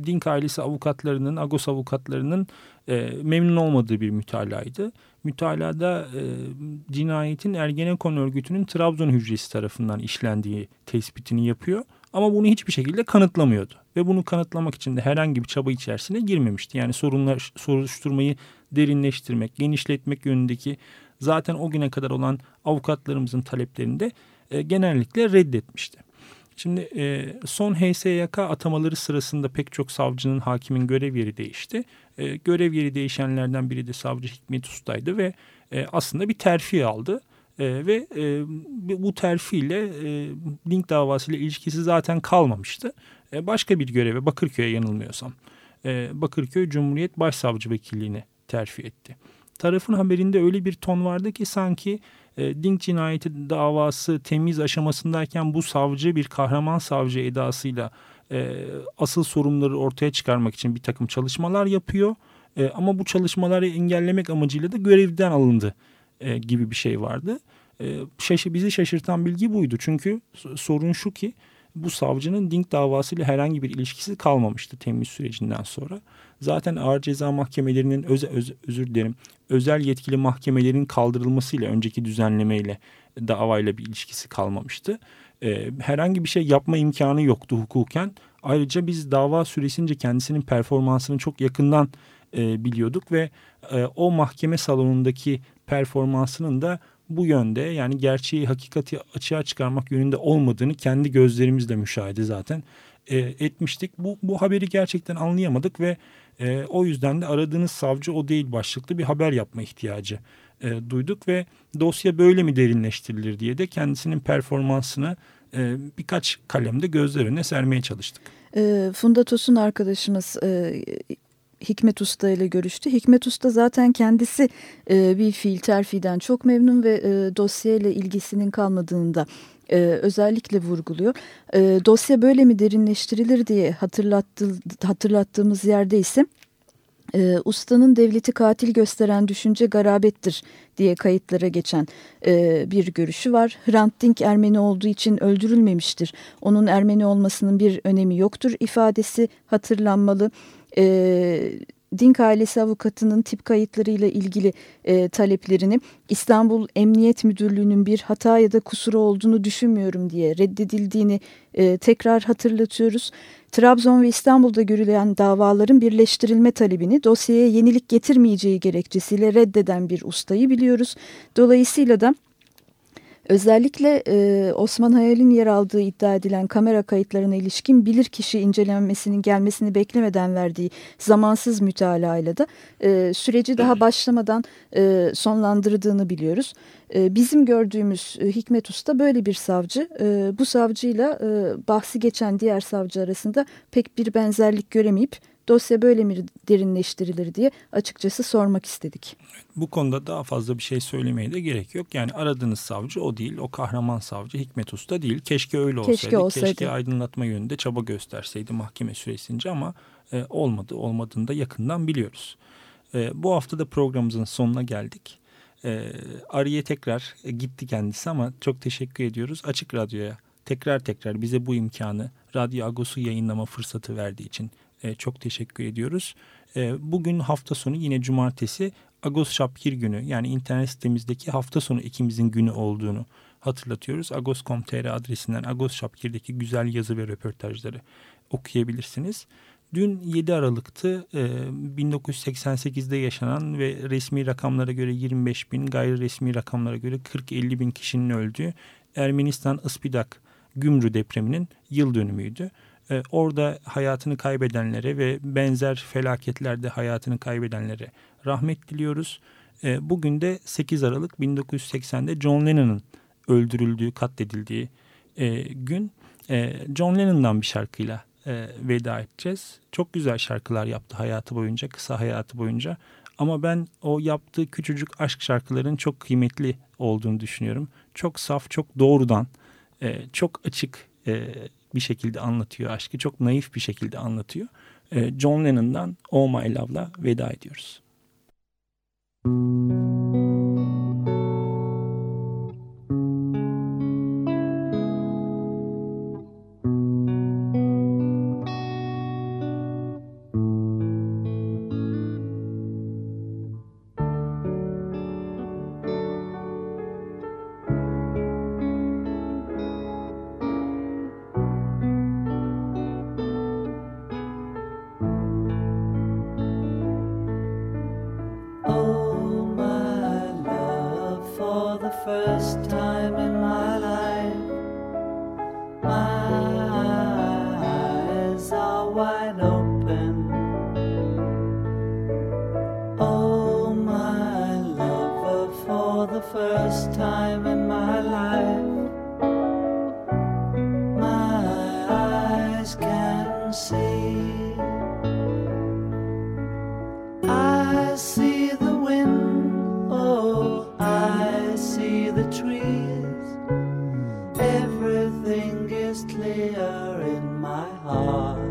Dink ailesi avukatlarının, Agos avukatlarının e, memnun olmadığı bir mütalaydı. Mütalada e, cinayetin Ergenekon örgütünün Trabzon hücresi tarafından işlendiği tespitini yapıyor. Ama bunu hiçbir şekilde kanıtlamıyordu. Ve bunu kanıtlamak için de herhangi bir çaba içerisine girmemişti. Yani sorunlar, soruşturmayı derinleştirmek, genişletmek yönündeki zaten o güne kadar olan avukatlarımızın taleplerini de e, genellikle reddetmişti. Şimdi e, son HSYK atamaları sırasında pek çok savcının, hakimin görev yeri değişti. E, görev yeri değişenlerden biri de savcı Hikmet Usta'ydı ve e, aslında bir terfi aldı. E, ve e, bu terfiyle e, Link davasıyla ilişkisi zaten kalmamıştı. E, başka bir göreve Bakırköy'e yanılmıyorsam e, Bakırköy Cumhuriyet Başsavcı Vekilliğine terfi etti. Tarafın haberinde öyle bir ton vardı ki sanki e, Dink cinayeti davası temiz aşamasındayken bu savcı bir kahraman savcı edasıyla e, asıl sorunları ortaya çıkarmak için bir takım çalışmalar yapıyor E, ama bu çalışmaları engellemek amacıyla da görevden alındı e, gibi bir şey vardı. E, şaşı, bizi şaşırtan bilgi buydu. Çünkü sorun şu ki bu savcının Dink davasıyla herhangi bir ilişkisi kalmamıştı temiz sürecinden sonra. Zaten ağır ceza mahkemelerinin öz, öz, özür dilerim özel yetkili mahkemelerin kaldırılmasıyla önceki düzenlemeyle davayla bir ilişkisi kalmamıştı. Ee, herhangi bir şey yapma imkanı yoktu hukuken. Ayrıca biz dava süresince kendisinin performansını çok yakından e, biliyorduk ve e, o mahkeme salonundaki performansının da bu yönde yani gerçeği hakikati açığa çıkarmak yönünde olmadığını kendi gözlerimizle müşahede zaten e, etmiştik. Bu, bu haberi gerçekten anlayamadık ve e, o yüzden de aradığınız savcı o değil başlıklı bir haber yapma ihtiyacı e, duyduk ve dosya böyle mi derinleştirilir diye de kendisinin performansını e, birkaç kalemde gözler önüne sermeye çalıştık. E, Funda Tosun arkadaşımız e, Hikmet Usta ile görüştü. Hikmet Usta zaten kendisi e, bir fiil terfiden çok memnun ve e, dosyayla ilgisinin kalmadığında e, özellikle vurguluyor. E, dosya böyle mi derinleştirilir diye hatırlattı, hatırlattığımız yerde ise e, ustanın devleti katil gösteren düşünce garabettir diye kayıtlara geçen e, bir görüşü var. Hrant Dink Ermeni olduğu için öldürülmemiştir. Onun Ermeni olmasının bir önemi yoktur ifadesi hatırlanmalı. E, Dink ailesi avukatının tip kayıtlarıyla ilgili e, taleplerini İstanbul Emniyet Müdürlüğü'nün bir hata ya da kusuru olduğunu düşünmüyorum diye reddedildiğini e, tekrar hatırlatıyoruz. Trabzon ve İstanbul'da görülen davaların birleştirilme talebini dosyaya yenilik getirmeyeceği gerekçesiyle reddeden bir ustayı biliyoruz. Dolayısıyla da Özellikle e, Osman Hayal'in yer aldığı iddia edilen kamera kayıtlarına ilişkin bilirkişi incelenmesinin gelmesini beklemeden verdiği zamansız mütalayla da e, süreci daha başlamadan e, sonlandırdığını biliyoruz. E, bizim gördüğümüz e, Hikmet Usta böyle bir savcı. E, bu savcıyla e, bahsi geçen diğer savcı arasında pek bir benzerlik göremeyip dosya böyle mi derinleştirilir diye açıkçası sormak istedik. Bu konuda daha fazla bir şey söylemeye de gerek yok. Yani aradığınız savcı o değil, o kahraman savcı Hikmet Usta değil. Keşke öyle olsaydı, keşke, olsaydı. keşke aydınlatma yönünde çaba gösterseydi mahkeme süresince ama e, olmadı. Olmadığını da yakından biliyoruz. E, bu hafta da programımızın sonuna geldik. E, araya tekrar e, gitti kendisi ama çok teşekkür ediyoruz. Açık Radyo'ya tekrar tekrar bize bu imkanı Radyo Agos'u yayınlama fırsatı verdiği için e, çok teşekkür ediyoruz. E, bugün hafta sonu yine cumartesi Agos Şapkir günü yani internet sitemizdeki hafta sonu ikimizin günü olduğunu hatırlatıyoruz. Agos.com.tr adresinden Agos Şapkir'deki güzel yazı ve röportajları okuyabilirsiniz. Dün 7 Aralık'tı. E, 1988'de yaşanan ve resmi rakamlara göre 25 bin, gayri resmi rakamlara göre 40-50 bin kişinin öldüğü Ermenistan Ispidak Gümrü depreminin yıl dönümüydü. E, orada hayatını kaybedenlere ve benzer felaketlerde hayatını kaybedenlere rahmet diliyoruz. E, bugün de 8 Aralık 1980'de John Lennon'ın öldürüldüğü, katledildiği e, gün. John Lennon'dan bir şarkıyla veda edeceğiz. Çok güzel şarkılar yaptı hayatı boyunca, kısa hayatı boyunca. Ama ben o yaptığı küçücük aşk şarkıların çok kıymetli olduğunu düşünüyorum. Çok saf, çok doğrudan, çok açık bir şekilde anlatıyor aşkı. Çok naif bir şekilde anlatıyor. E, John Lennon'dan Oh My Love'la veda ediyoruz. Müzik in my heart.